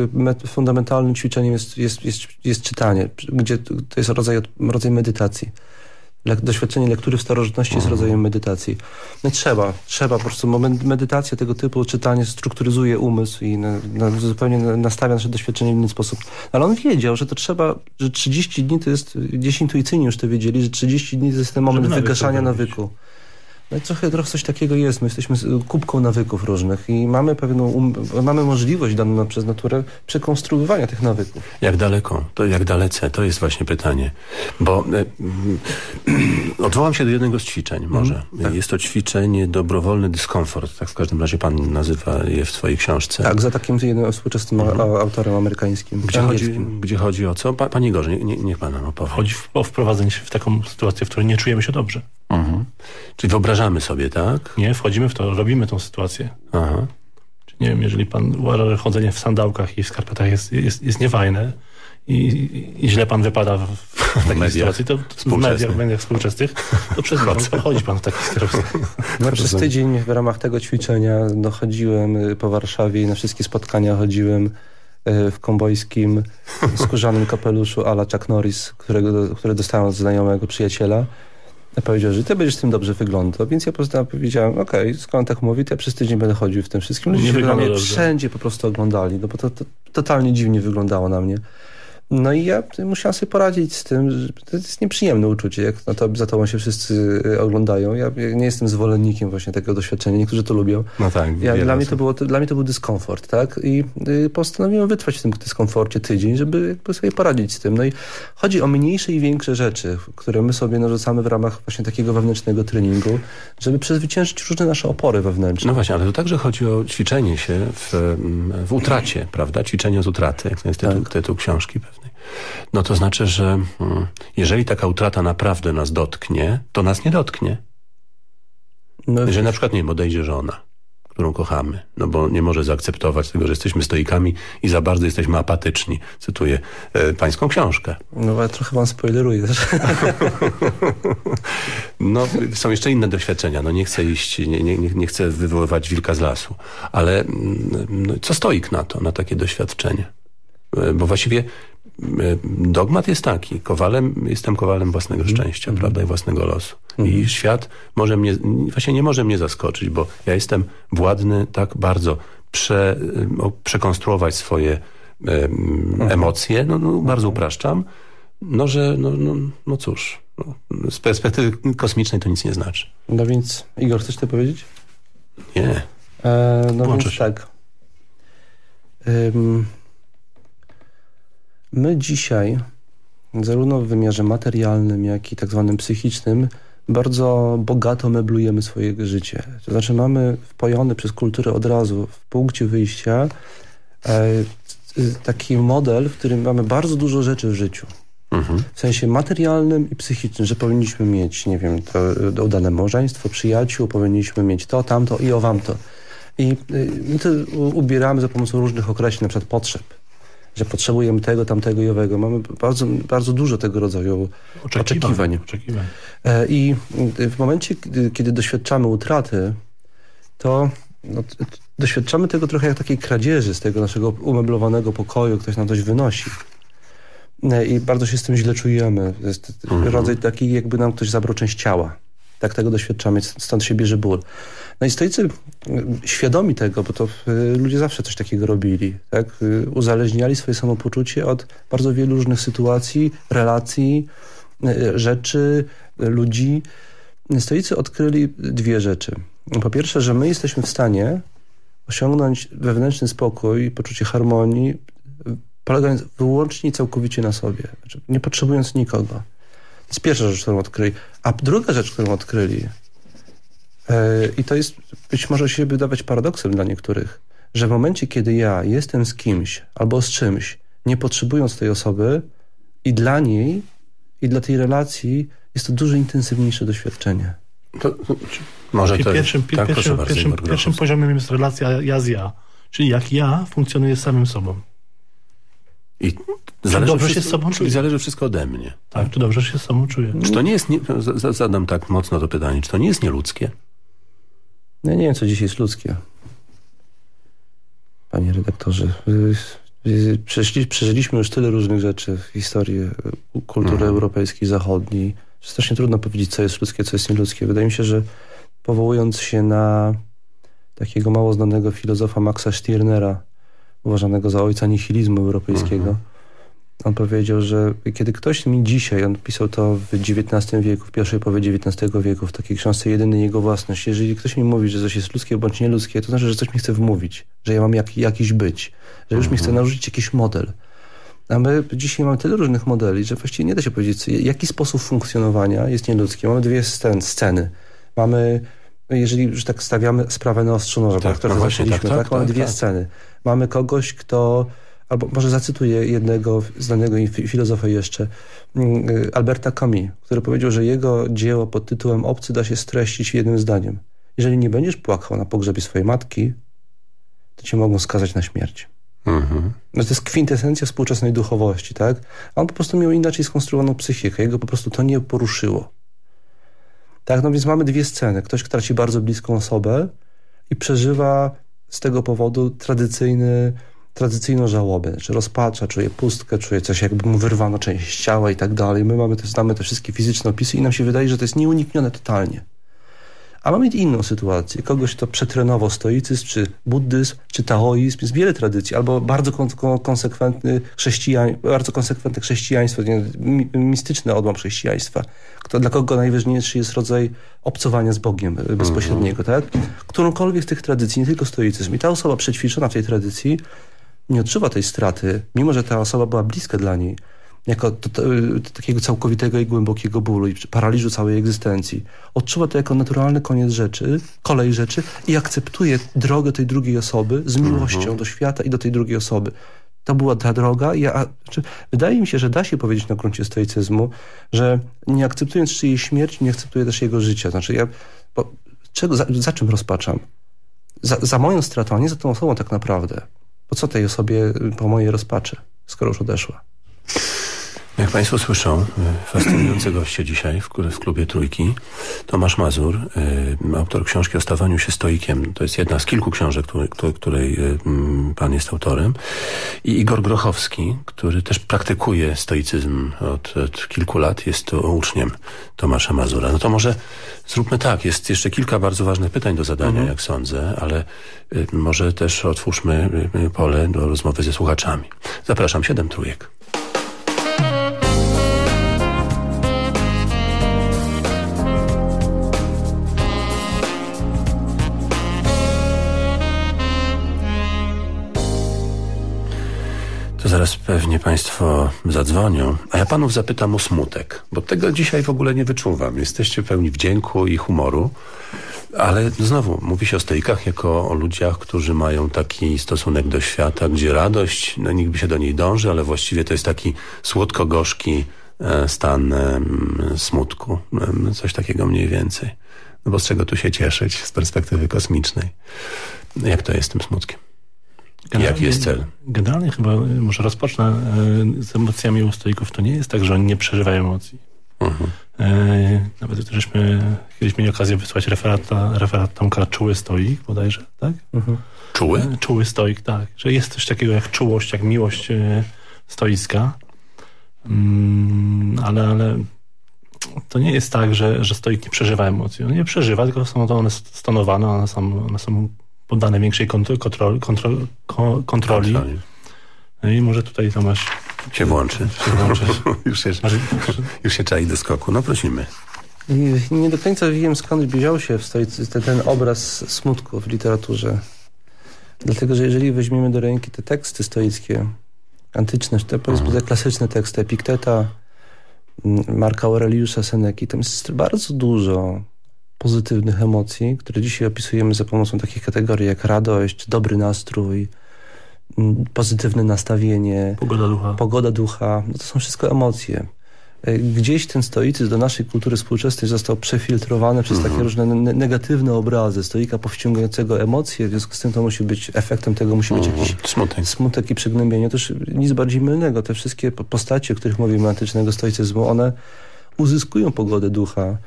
y, fundamentalnym ćwiczeniem jest, jest, jest, jest czytanie, gdzie to jest rodzaj, rodzaj medytacji. Doświadczenie lektury w starożytności jest rodzajem medytacji. No trzeba, trzeba po prostu, medytacja tego typu, czytanie strukturyzuje umysł i na, na, zupełnie na- nastawia nasze doświadczenie w inny sposób. Ale on wiedział, że to trzeba, że 30 dni to jest, gdzieś intuicyjnie już to wiedzieli, że 30 dni to jest ten moment wygaszania nawyku. No i trochę, trochę coś takiego jest. My jesteśmy z- kubką nawyków różnych i mamy pewną, um, mamy możliwość daną nam przez naturę przekonstruowania tych nawyków. Jak daleko? To jak dalece? To jest właśnie pytanie. Bo e, mm, odwołam się do jednego z ćwiczeń może. Jest to ćwiczenie dobrowolny dyskomfort. Tak w każdym razie pan nazywa je w swojej książce. Tak, za takim jednym współczesnym a- autorem amerykańskim. Gdzie chodzi, gdzie chodzi o co? Pa, panie Igorze, nie, nie, niech pan nam opowie. Chodzi w, o wprowadzenie się w taką sytuację, w której nie czujemy się dobrze. Mhm. Czyli wyobrażamy sobie, tak? Nie, wchodzimy w to, robimy tą sytuację. Aha. Czy nie wiem, jeżeli pan uważa, że chodzenie w sandałkach i w skarpetach jest, jest, jest niefajne i, i, i źle pan wypada w, w takiej mediach sytuacji, to w współczesnych. mediach, w mediach współczesnych, to przez rok chodzi pan w takich kierowcach. No, przez tydzień w ramach tego ćwiczenia no, chodziłem y, po Warszawie i na wszystkie spotkania chodziłem y, w kombojskim skórzanym kapeluszu ala Chuck Norris, którego, które dostałem od znajomego przyjaciela. Powiedział, że ty będziesz tym dobrze wyglądał, więc ja po prostu powiedziałem, okej, skąd tak mówi, to ja przez tydzień będę chodził w tym wszystkim. Ludzie Nie się na mnie dobrze. wszędzie po prostu oglądali, no bo to, to totalnie dziwnie wyglądało na mnie. No i ja musiałem sobie poradzić z tym, to jest nieprzyjemne uczucie, jak na to, za tobą się wszyscy y, oglądają. Ja, nie jestem zwolennikiem właśnie takiego doświadczenia, niektórzy to lubią. No tak. Ja, dla, mnie to było, to, dla mnie to był dyskomfort, tak? I y, postanowiłem wytrwać w tym dyskomforcie tydzień, żeby jakby sobie poradzić z tym. No i chodzi o mniejsze i większe rzeczy, które my sobie narzucamy w ramach właśnie takiego wewnętrznego treningu, żeby przezwyciężyć różne nasze opory wewnętrzne. No właśnie, ale to także chodzi o ćwiczenie się w, mm, w utracie, prawda? Ćwiczenie z utraty, jak to jest tytuł, tytuł książki pewnej. No to znaczy, że mm, jeżeli taka utrata naprawdę nas dotknie, to nas nie dotknie. No, Jeżeli na przykład, nie wiem, odejdzie żona, którą kochamy, no bo nie może zaakceptować tego, że jesteśmy stoikami i za bardzo jesteśmy apatyczni. Cytuję e, pańską książkę. no ale trochę wam spoileruję też. No, są jeszcze inne doświadczenia. No, nie chcę iść, nie, nie, nie chcę wywoływać wilka z lasu. Ale mm, no, co stoik na to, na takie doświadczenie? E, Bo właściwie dogmat jest taki. Kowalem, jestem kowalem własnego szczęścia, prawda, i własnego losu. I świat może mnie, właśnie nie może mnie zaskoczyć, bo ja jestem władny tak bardzo prze, przekonstruować swoje em, emocje, no, no bardzo upraszczam, no że, no, no, no cóż, no, z perspektywy kosmicznej to nic nie znaczy. No więc, Igor, chcesz ty powiedzieć? Nie. E, no Włączę więc się. tak. Ym, my dzisiaj, zarówno w wymiarze materialnym, jak i tak zwanym psychicznym, bardzo bogato meblujemy swoje życie. To znaczy mamy wpojony przez kulturę od razu w punkcie wyjścia e, taki model, w którym mamy bardzo dużo rzeczy w życiu. W sensie materialnym i psychicznym, że powinniśmy mieć, nie wiem, to e, udane małżeństwo, przyjaciół, powinniśmy mieć to, tamto i owamto. I y, my to ubieramy za pomocą różnych określeń, na przykład potrzeb. Że potrzebujemy tego, tamtego i owego. Mamy bardzo, bardzo dużo tego rodzaju oczekiwań. Oczekiwań. E, I y, w momencie, kiedy, doświadczamy utraty, to no, doświadczamy tego trochę jak takiej kradzieży z tego naszego umeblowanego pokoju, ktoś nam coś wynosi. E, I bardzo się z tym źle czujemy. To jest rodzaj taki, jakby nam ktoś zabrał część ciała. Tak tego doświadczamy, stąd się bierze ból. No i stoicy y, świadomi tego, bo to y, ludzie zawsze coś takiego robili, tak? Y, uzależniali swoje samopoczucie od bardzo wielu różnych sytuacji, relacji, y, rzeczy, ludzi. Stoicy odkryli dwie rzeczy. Po pierwsze, że my jesteśmy w stanie osiągnąć wewnętrzny spokój poczucie harmonii, polegając wyłącznie i całkowicie na sobie, znaczy nie potrzebując nikogo. To jest pierwsza rzecz, którą odkryli. A druga rzecz, którą odkryli, e, i to jest być może się wydawać paradoksem dla niektórych, że w momencie, kiedy ja jestem z kimś albo z czymś, nie potrzebując tej osoby i dla niej, i dla tej relacji jest to dużo intensywniejsze doświadczenie. To, to, czy- może to pierwszym, tak, pierwszym, bardzo, pierwszym, pierwszym poziomem jest relacja ja z ja. Czyli jak ja funkcjonuję z samym sobą. I zależy dobrze się wszystko, z sobą czyli czuję? zależy wszystko ode mnie. Tak, czy dobrze się z sobą czuję. Czy to nie jest, nie, za- za- zadam tak mocno to pytanie, czy to nie jest nieludzkie? No Ja nie wiem, co dzisiaj jest ludzkie. Panie redaktorze, y, y, przeszli, przeżyliśmy już tyle różnych rzeczy w historii y, kultury Mhm. europejskiej, zachodniej. że Strasznie trudno powiedzieć, co jest ludzkie, co jest nieludzkie. Wydaje mi się, że powołując się na takiego mało znanego filozofa Maxa Stirnera, uważanego za ojca nihilizmu europejskiego, on powiedział, że kiedy ktoś mi dzisiaj, on pisał to w XIX wieku, w pierwszej połowie XIX wieku, w takiej książce Jedyny Jego Własność, jeżeli ktoś mi mówi, że coś jest ludzkie bądź nieludzkie, to znaczy, że coś mi chce wmówić, że ja mam jak, jakiś być, że już mi chce narzucić jakiś model. A my dzisiaj mamy tyle różnych modeli, że właściwie nie da się powiedzieć, jaki sposób funkcjonowania jest nieludzki. Mamy dwie scen, sceny. Mamy, jeżeli już tak stawiamy sprawę na ostrzu noża, Tak, które no zaczęliśmy, tak, tak, tak, mamy tak, dwie tak. sceny. Mamy kogoś, kto albo może zacytuję jednego znanego fi- filozofa jeszcze, mm, y, Alberta Camus, który powiedział, że jego dzieło pod tytułem Obcy da się streścić jednym zdaniem. Jeżeli nie będziesz płakał na pogrzebie swojej matki, to cię mogą skazać na śmierć. Mhm. No to jest kwintesencja współczesnej duchowości, tak? A on po prostu miał inaczej skonstruowaną psychikę. Jego po prostu to nie poruszyło. Tak, no więc mamy dwie sceny. Ktoś traci bardzo bliską osobę i przeżywa z tego powodu tradycyjny, tradycyjną żałobę. Znaczy rozpacza, czuje pustkę, czuje coś jakby mu wyrwano część ciała i tak dalej. My mamy te, znamy te wszystkie fizyczne opisy i nam się wydaje, że to jest nieuniknione totalnie. A mamy inną sytuację. Kogoś, kto przetrenował stoicyzm, czy buddyzm, czy taoizm. Jest wiele tradycji. Albo bardzo kon kon konsekwentny chrześcijań, bardzo konsekwentne chrześcijaństwo, nie, mi mistyczny odłam chrześcijaństwa. Kto, dla kogo najważniejszy jest rodzaj obcowania z Bogiem e, bezpośredniego, tak? Którąkolwiek z tych tradycji, nie tylko stoicyzm. I ta osoba przećwiczona w tej tradycji nie odczuwa tej straty, mimo że ta osoba była bliska dla niej, jako to, to, to, takiego całkowitego i głębokiego bólu i paraliżu całej egzystencji. Odczuwa to jako naturalny koniec rzeczy, kolej rzeczy i akceptuje drogę tej drugiej osoby z miłością do świata i do tej drugiej osoby. To była ta droga. Ja, znaczy, wydaje mi się, że da się powiedzieć na gruncie stoicyzmu, że nie akceptując czyjej śmierci, nie akceptuję też jego życia. Znaczy ja, bo, czego, za, za czym rozpaczam? Za, za moją stratą, a nie za tą osobą tak naprawdę. Po co tej osobie y, po mojej rozpaczy, skoro już odeszła? Jak Państwo słyszą, y, fascynujące goście dzisiaj w, w klubie Trójki. Tomasz Mazur, y, autor książki o stawaniu się stoikiem. To jest jedna z kilku książek, której, której y, mm, Pan jest autorem. I Igor Grochowski, który też praktykuje stoicyzm od, od kilku lat. Jest to uczniem Tomasza Mazura. No to może zróbmy tak. Jest jeszcze kilka bardzo ważnych pytań do zadania, jak sądzę, ale może też otwórzmy pole do rozmowy ze słuchaczami. Zapraszam, siedem trójek. Zaraz pewnie Państwo zadzwonią, a ja Panów zapytam o smutek, bo tego dzisiaj w ogóle nie wyczuwam. Jesteście pełni wdzięku i humoru, ale znowu mówi się o stoikach jako o ludziach, którzy mają taki stosunek do świata, gdzie radość, no nikt by się do niej dąży, ale właściwie to jest taki słodko-gorzki e, stan smutku. Coś takiego mniej więcej. No bo z czego tu się cieszyć z perspektywy kosmicznej? Jak to jest z tym smutkiem? Jaki jest cel? Generalnie chyba, może rozpocznę e, z emocjami u stoików. To nie jest tak, że oni nie przeżywają emocji. Mhm. E, nawet żeśmy kiedyś mieli okazję wysłać referata, referat Tomka Czuły Stoik bodajże, tak? Mhm. Czuły? E, Czuły Stoik, tak. Że jest coś takiego jak czułość, jak miłość e, stoicka. Mm, ale, ale to nie jest tak, że, że stoik nie przeżywa emocji. On nie przeżywa, tylko są to one stonowane, one są, one są poddane większej kontroli, kontroli, kontroli, kontroli. No I może tutaj Tomasz się włączy. Się włączy. już, się, już się czai do skoku. No prosimy. Nie do końca wiem skąd wziął się w ten, ten obraz smutku w literaturze. Dlatego, że jeżeli weźmiemy do ręki te teksty stoickie, antyczne, te powiedzmy te klasyczne teksty Epikteta, Marka Aureliusza Seneki, tam jest bardzo dużo pozytywnych emocji, które dzisiaj opisujemy za pomocą takich kategorii jak radość, dobry nastrój, pozytywne nastawienie, pogoda ducha. Pogoda ducha. No to są wszystko emocje. Gdzieś ten stoicyzm do naszej kultury współczesnej został przefiltrowany przez takie różne negatywne obrazy stoika powściągającego emocje, w związku z tym to musi być, efektem tego musi być jakiś smutek, smutek i przygnębienie. Też nic bardziej mylnego. Te wszystkie postacie, o których mówimy, antycznego stoicyzmu, one uzyskują pogodę ducha,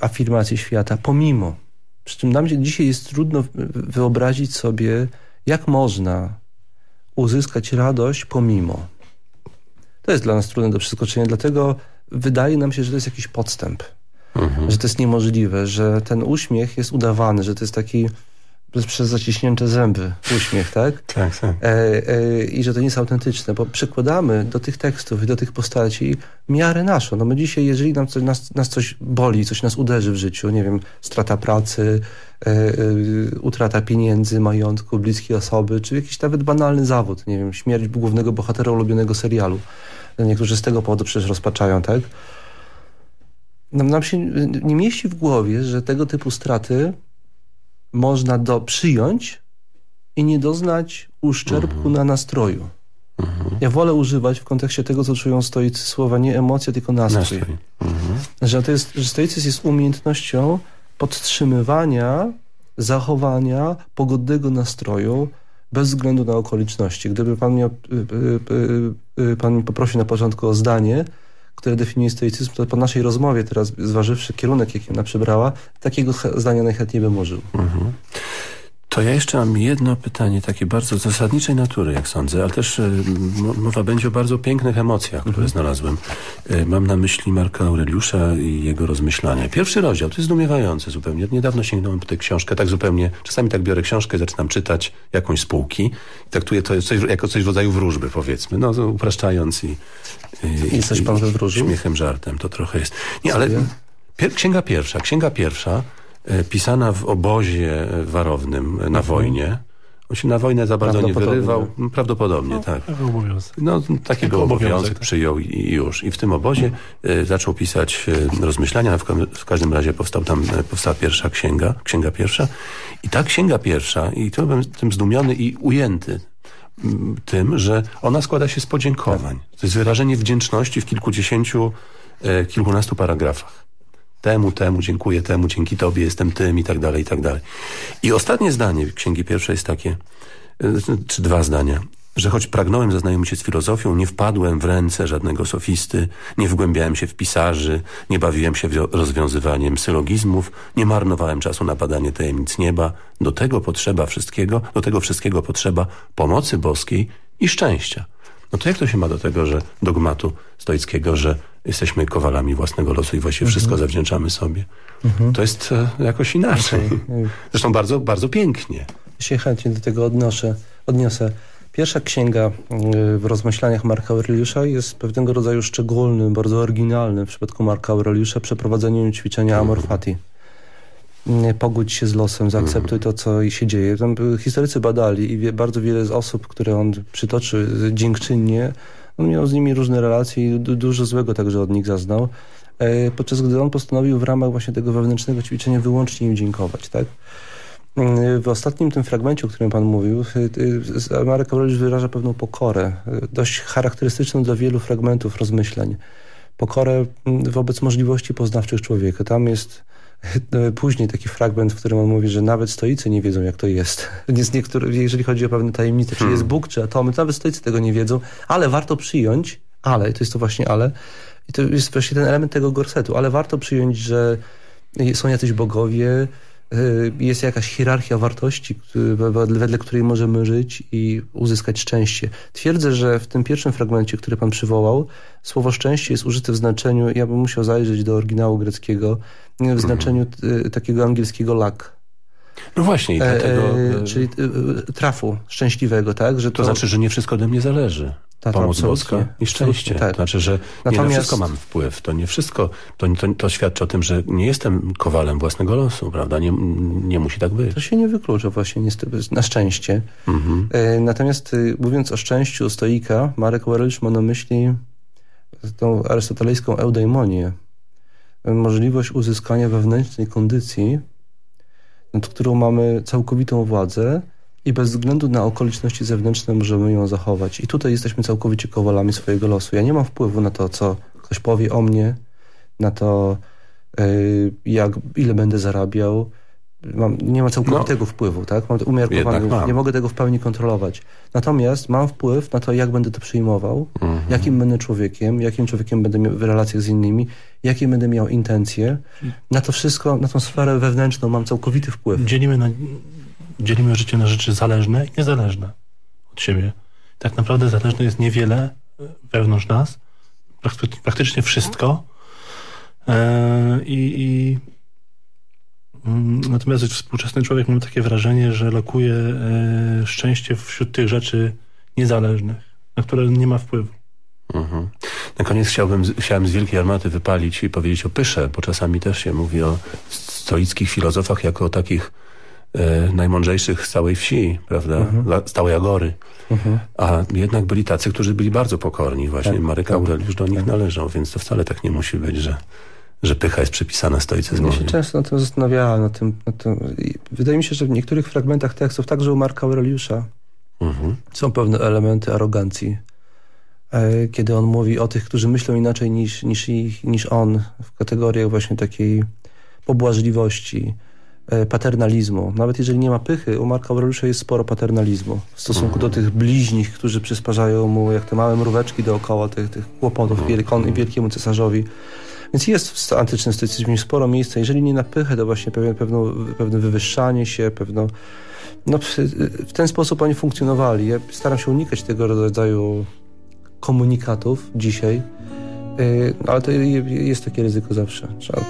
afirmację świata, pomimo. Przy czym nam dzisiaj jest trudno wyobrazić sobie, jak można uzyskać radość pomimo. To jest dla nas trudne do przeskoczenia, dlatego wydaje nam się, że to jest jakiś podstęp. Mhm. Że to jest niemożliwe, że ten uśmiech jest udawany, że to jest taki przez zaciśnięte zęby uśmiech, tak? Tak, tak. E, e, I że to nie jest autentyczne, bo przykładamy do tych tekstów i do tych postaci miarę naszą. No my dzisiaj, jeżeli nam coś, nas, nas coś boli, coś nas uderzy w życiu, nie wiem, strata pracy, e, e, utrata pieniędzy, majątku, bliskiej osoby, czy jakiś nawet banalny zawód, nie wiem, śmierć głównego bohatera ulubionego serialu. Niektórzy z tego powodu przecież rozpaczają, tak? Nam, nam się nie mieści w głowie, że tego typu straty można do, przyjąć i nie doznać uszczerbku Mhm. na nastroju. Ja wolę używać w kontekście tego, co czują stoicy słowa nie emocje, tylko nastrój. Nastrój. Że, to jest, że stoicyzm jest umiejętnością podtrzymywania zachowania pogodnego nastroju bez względu na okoliczności. Gdyby pan, miał, y, y, y, pan mi poprosił na początku o zdanie, które definiuje stoicyzm, to po naszej rozmowie teraz, zważywszy kierunek, jaki ona przybrała, takiego zdania najchętniej bym użył. Mhm. To ja jeszcze mam jedno pytanie, takie bardzo zasadniczej natury, jak sądzę, ale też y, mowa będzie o bardzo pięknych emocjach, które Mhm. znalazłem. Y, mam na myśli Marka Aureliusza i jego rozmyślania. Pierwszy rozdział, to jest zdumiewające zupełnie. Niedawno sięgnąłem po tę książkę, tak zupełnie, czasami tak biorę książkę, zaczynam czytać jakąś spółki i traktuję to coś, jako coś w rodzaju wróżby, powiedzmy, no upraszczając i... i Jesteś pan we wróżu? Śmiechem, żartem, to trochę jest. Nie, ale księga pierwsza, księga pierwsza e, pisana w obozie e, warownym e, na wojnie. On się na wojnę za bardzo nie Mhm. Prawdopodobnie. wyrywał. Mm, Prawdopodobnie, tak. Taki obowiązek. No, takiego obowiązek, obowiązek, tak. przyjął i, już. I w tym obozie e, zaczął pisać e, rozmyślania. W, w każdym razie powstał tam, e, powstała pierwsza księga, księga pierwsza. I ta księga pierwsza, i to byłem tym zdumiony i ujęty m, tym, że ona składa się z podziękowań. To jest wyrażenie wdzięczności w kilkudziesięciu, e, kilkunastu paragrafach. Temu, temu, dziękuję temu, dzięki tobie jestem tym i tak dalej, i tak dalej. I ostatnie zdanie księgi pierwszej jest takie, e, czy dwa zdania, że choć pragnąłem zaznajomić się z filozofią, nie wpadłem w ręce żadnego sofisty, nie wgłębiałem się w pisarzy, nie bawiłem się rozwiązywaniem sylogizmów, nie marnowałem czasu na badanie tajemnic nieba. Do tego potrzeba wszystkiego, do tego wszystkiego potrzeba pomocy boskiej i szczęścia. No to jak to się ma do tego, że dogmatu stoickiego, że jesteśmy kowalami własnego losu i właściwie wszystko zawdzięczamy sobie? To jest e, jakoś inaczej. Zresztą bardzo, bardzo pięknie. Ja się chętnie do tego odnoszę, odniosę. Pierwsza księga y, w rozmyślaniach Marka Aureliusza jest pewnego rodzaju szczególnym, bardzo oryginalnym w przypadku Marka Aureliusza przeprowadzeniem ćwiczenia Amor Fati. pogódź się z losem, zaakceptuj to, co się dzieje. Tam y, historycy badali i bardzo wiele z osób, które on przytoczył y, dziękczynnie, on miał z nimi różne relacje i du dużo złego także od nich zaznał, e, podczas gdy on postanowił w ramach właśnie tego wewnętrznego ćwiczenia wyłącznie im dziękować, tak? Mm, W ostatnim tym fragmencie, o którym Pan mówił, y, y, Marek Aureliusz wyraża pewną pokorę, dość charakterystyczną dla wielu fragmentów rozmyśleń. Pokorę mm, wobec możliwości poznawczych człowieka. Tam jest później taki fragment, w którym on mówi, że nawet stoicy nie wiedzą, jak to jest. jest niektóry, jeżeli chodzi o pewne tajemnice, czy jest Bóg, czy atomy, to nawet stoicy tego nie wiedzą, ale warto przyjąć, ale, to jest to właśnie ale, i to jest właśnie ten element tego gorsetu, ale warto przyjąć, że są jacyś bogowie, jest jakaś hierarchia wartości, wedle której możemy żyć i uzyskać szczęście. Twierdzę, że w tym pierwszym fragmencie, który pan przywołał, słowo szczęście jest użyte w znaczeniu, ja bym musiał zajrzeć do oryginału greckiego, w znaczeniu y, takiego angielskiego luck. No właśnie, i dlatego... E, e, czyli y, trafu szczęśliwego, tak? Że To znaczy, że nie wszystko ode mnie zależy. Tak, Pomoc boska i szczęście. Tak. To znaczy, że nie na Natomiast- wszystko mam wpływ. To nie wszystko, to, to, to świadczy o tym, że nie jestem kowalem własnego losu, prawda? Nie, nie musi tak być. To się nie wyklucza właśnie niestety, na szczęście. Mhm. E, Natomiast y, mówiąc o szczęściu stoika, Marek Aureliusz ma na myśli tą arystotelejską eudaimonię. E, Możliwość uzyskania wewnętrznej kondycji, nad którą mamy całkowitą władzę i bez względu na okoliczności zewnętrzne możemy ją zachować. I tutaj jesteśmy całkowicie kowalami swojego losu. Ja nie mam wpływu na to, co ktoś powie o mnie, na to, y, jak, ile będę zarabiał. Mam, nie ma całkowitego wpływu, tak? Mam to umiarkowany, mam. nie mogę tego w pełni kontrolować. Natomiast mam wpływ na to, jak będę to przyjmował, jakim będę człowiekiem, jakim człowiekiem będę miał w relacjach z innymi, jakie będę miał intencje. Na to wszystko, na tą sferę wewnętrzną mam całkowity wpływ. Dzielimy, na, dzielimy życie na rzeczy zależne i niezależne od siebie. Tak naprawdę zależne jest niewiele e, wewnątrz nas, prakty- praktycznie wszystko. E, I, i mm, natomiast współczesny człowiek mam takie wrażenie, że lokuje e, szczęście wśród tych rzeczy niezależnych, na które nie ma wpływu. Mhm. Na koniec chciałbym, chciałem z wielkiej armaty wypalić i powiedzieć o pysze, bo czasami też się mówi o stoickich filozofach jako o takich e, najmądrzejszych z całej wsi, prawda? Mhm. Dla- Z całej agory. Mhm. A jednak byli tacy, którzy byli bardzo pokorni. Właśnie Tak, Marek tak. Aureliusz do nich należał, więc to wcale tak nie musi być, że, że pycha jest przypisana Ja stoicyzmowi. się często nad tym zastanawiałem. Nad tym, nad tym. Wydaje mi się, że w niektórych fragmentach tekstów, także u Marka Aureliusza, Mhm. są pewne elementy arogancji. E, Kiedy on mówi o tych, którzy myślą inaczej niż, niż, ich, niż on, w kategoriach właśnie takiej pobłażliwości, e, paternalizmu. Nawet jeżeli nie ma pychy, u Marka Aureliusza jest sporo paternalizmu w stosunku do tych bliźnich, którzy przysparzają mu jak te małe mróweczki dookoła tych, tych kłopotów wielkon, wielkiemu cesarzowi. Więc jest w antycznym stoicyzmie sporo miejsca. Jeżeli nie na pychę, to właśnie pewne, pewną, pewne wywyższanie się, pewno... No, w, ten sposób oni funkcjonowali. Ja staram się unikać tego rodzaju komunikatów dzisiaj, yy, ale to je- jest takie ryzyko zawsze. Trzeba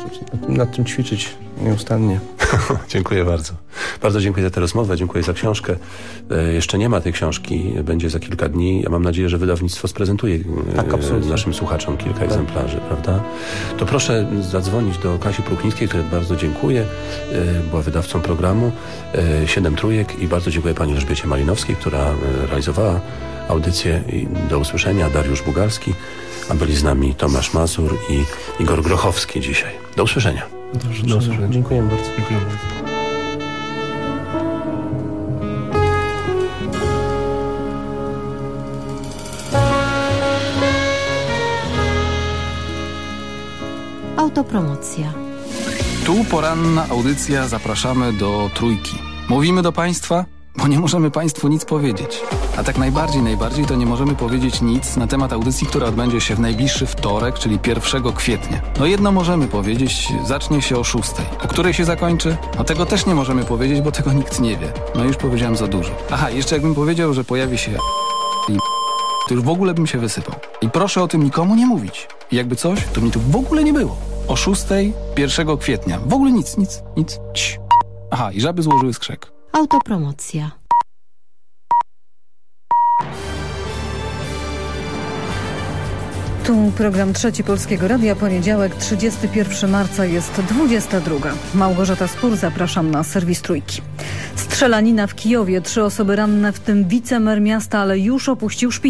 nad tym ćwiczyć nieustannie. Dziękuję bardzo. Bardzo dziękuję za tę rozmowę, dziękuję za książkę. E, Jeszcze nie ma tej książki, będzie za kilka dni. Ja mam nadzieję, że wydawnictwo sprezentuje e, Tak, naszym słuchaczom kilka egzemplarzy, prawda? To proszę zadzwonić do Kasi Pruchnickiej, której bardzo dziękuję. E, Była wydawcą programu Siedem Trójek i bardzo dziękuję pani Elżbiecie Malinowskiej, która realizowała audycję. Do usłyszenia. Dariusz Bugalski, a byli z nami Tomasz Mazur i Igor Grochowski dzisiaj. Do usłyszenia. Do usłyszenia. Dziękuję bardzo. Dziękuję bardzo. Autopromocja. Tu poranna audycja zapraszamy do trójki. Mówimy do Państwa, bo nie możemy Państwu nic powiedzieć. A tak najbardziej, najbardziej to nie możemy powiedzieć nic na temat audycji, która odbędzie się w najbliższy wtorek, czyli 1 kwietnia. No jedno możemy powiedzieć, zacznie się o 6. O której się zakończy? No tego też nie możemy powiedzieć, bo tego nikt nie wie. No już powiedziałem za dużo. Aha, jeszcze jakbym powiedział, że pojawi się i to już w ogóle bym się wysypał. I proszę o tym nikomu nie mówić. I jakby coś, to mnie tu w ogóle nie było. O 6, 1 kwietnia. W ogóle nic, nic, nic. Aha, i żaby złożyły skrzek. Autopromocja. Tu program Trzeci Polskiego Radia, poniedziałek 31 marca jest 22. Małgorzata Spór, zapraszam na serwis Trójki. Strzelanina w Kijowie, trzy osoby ranne, w tym wicemer miasta, ale już opuścił szpital.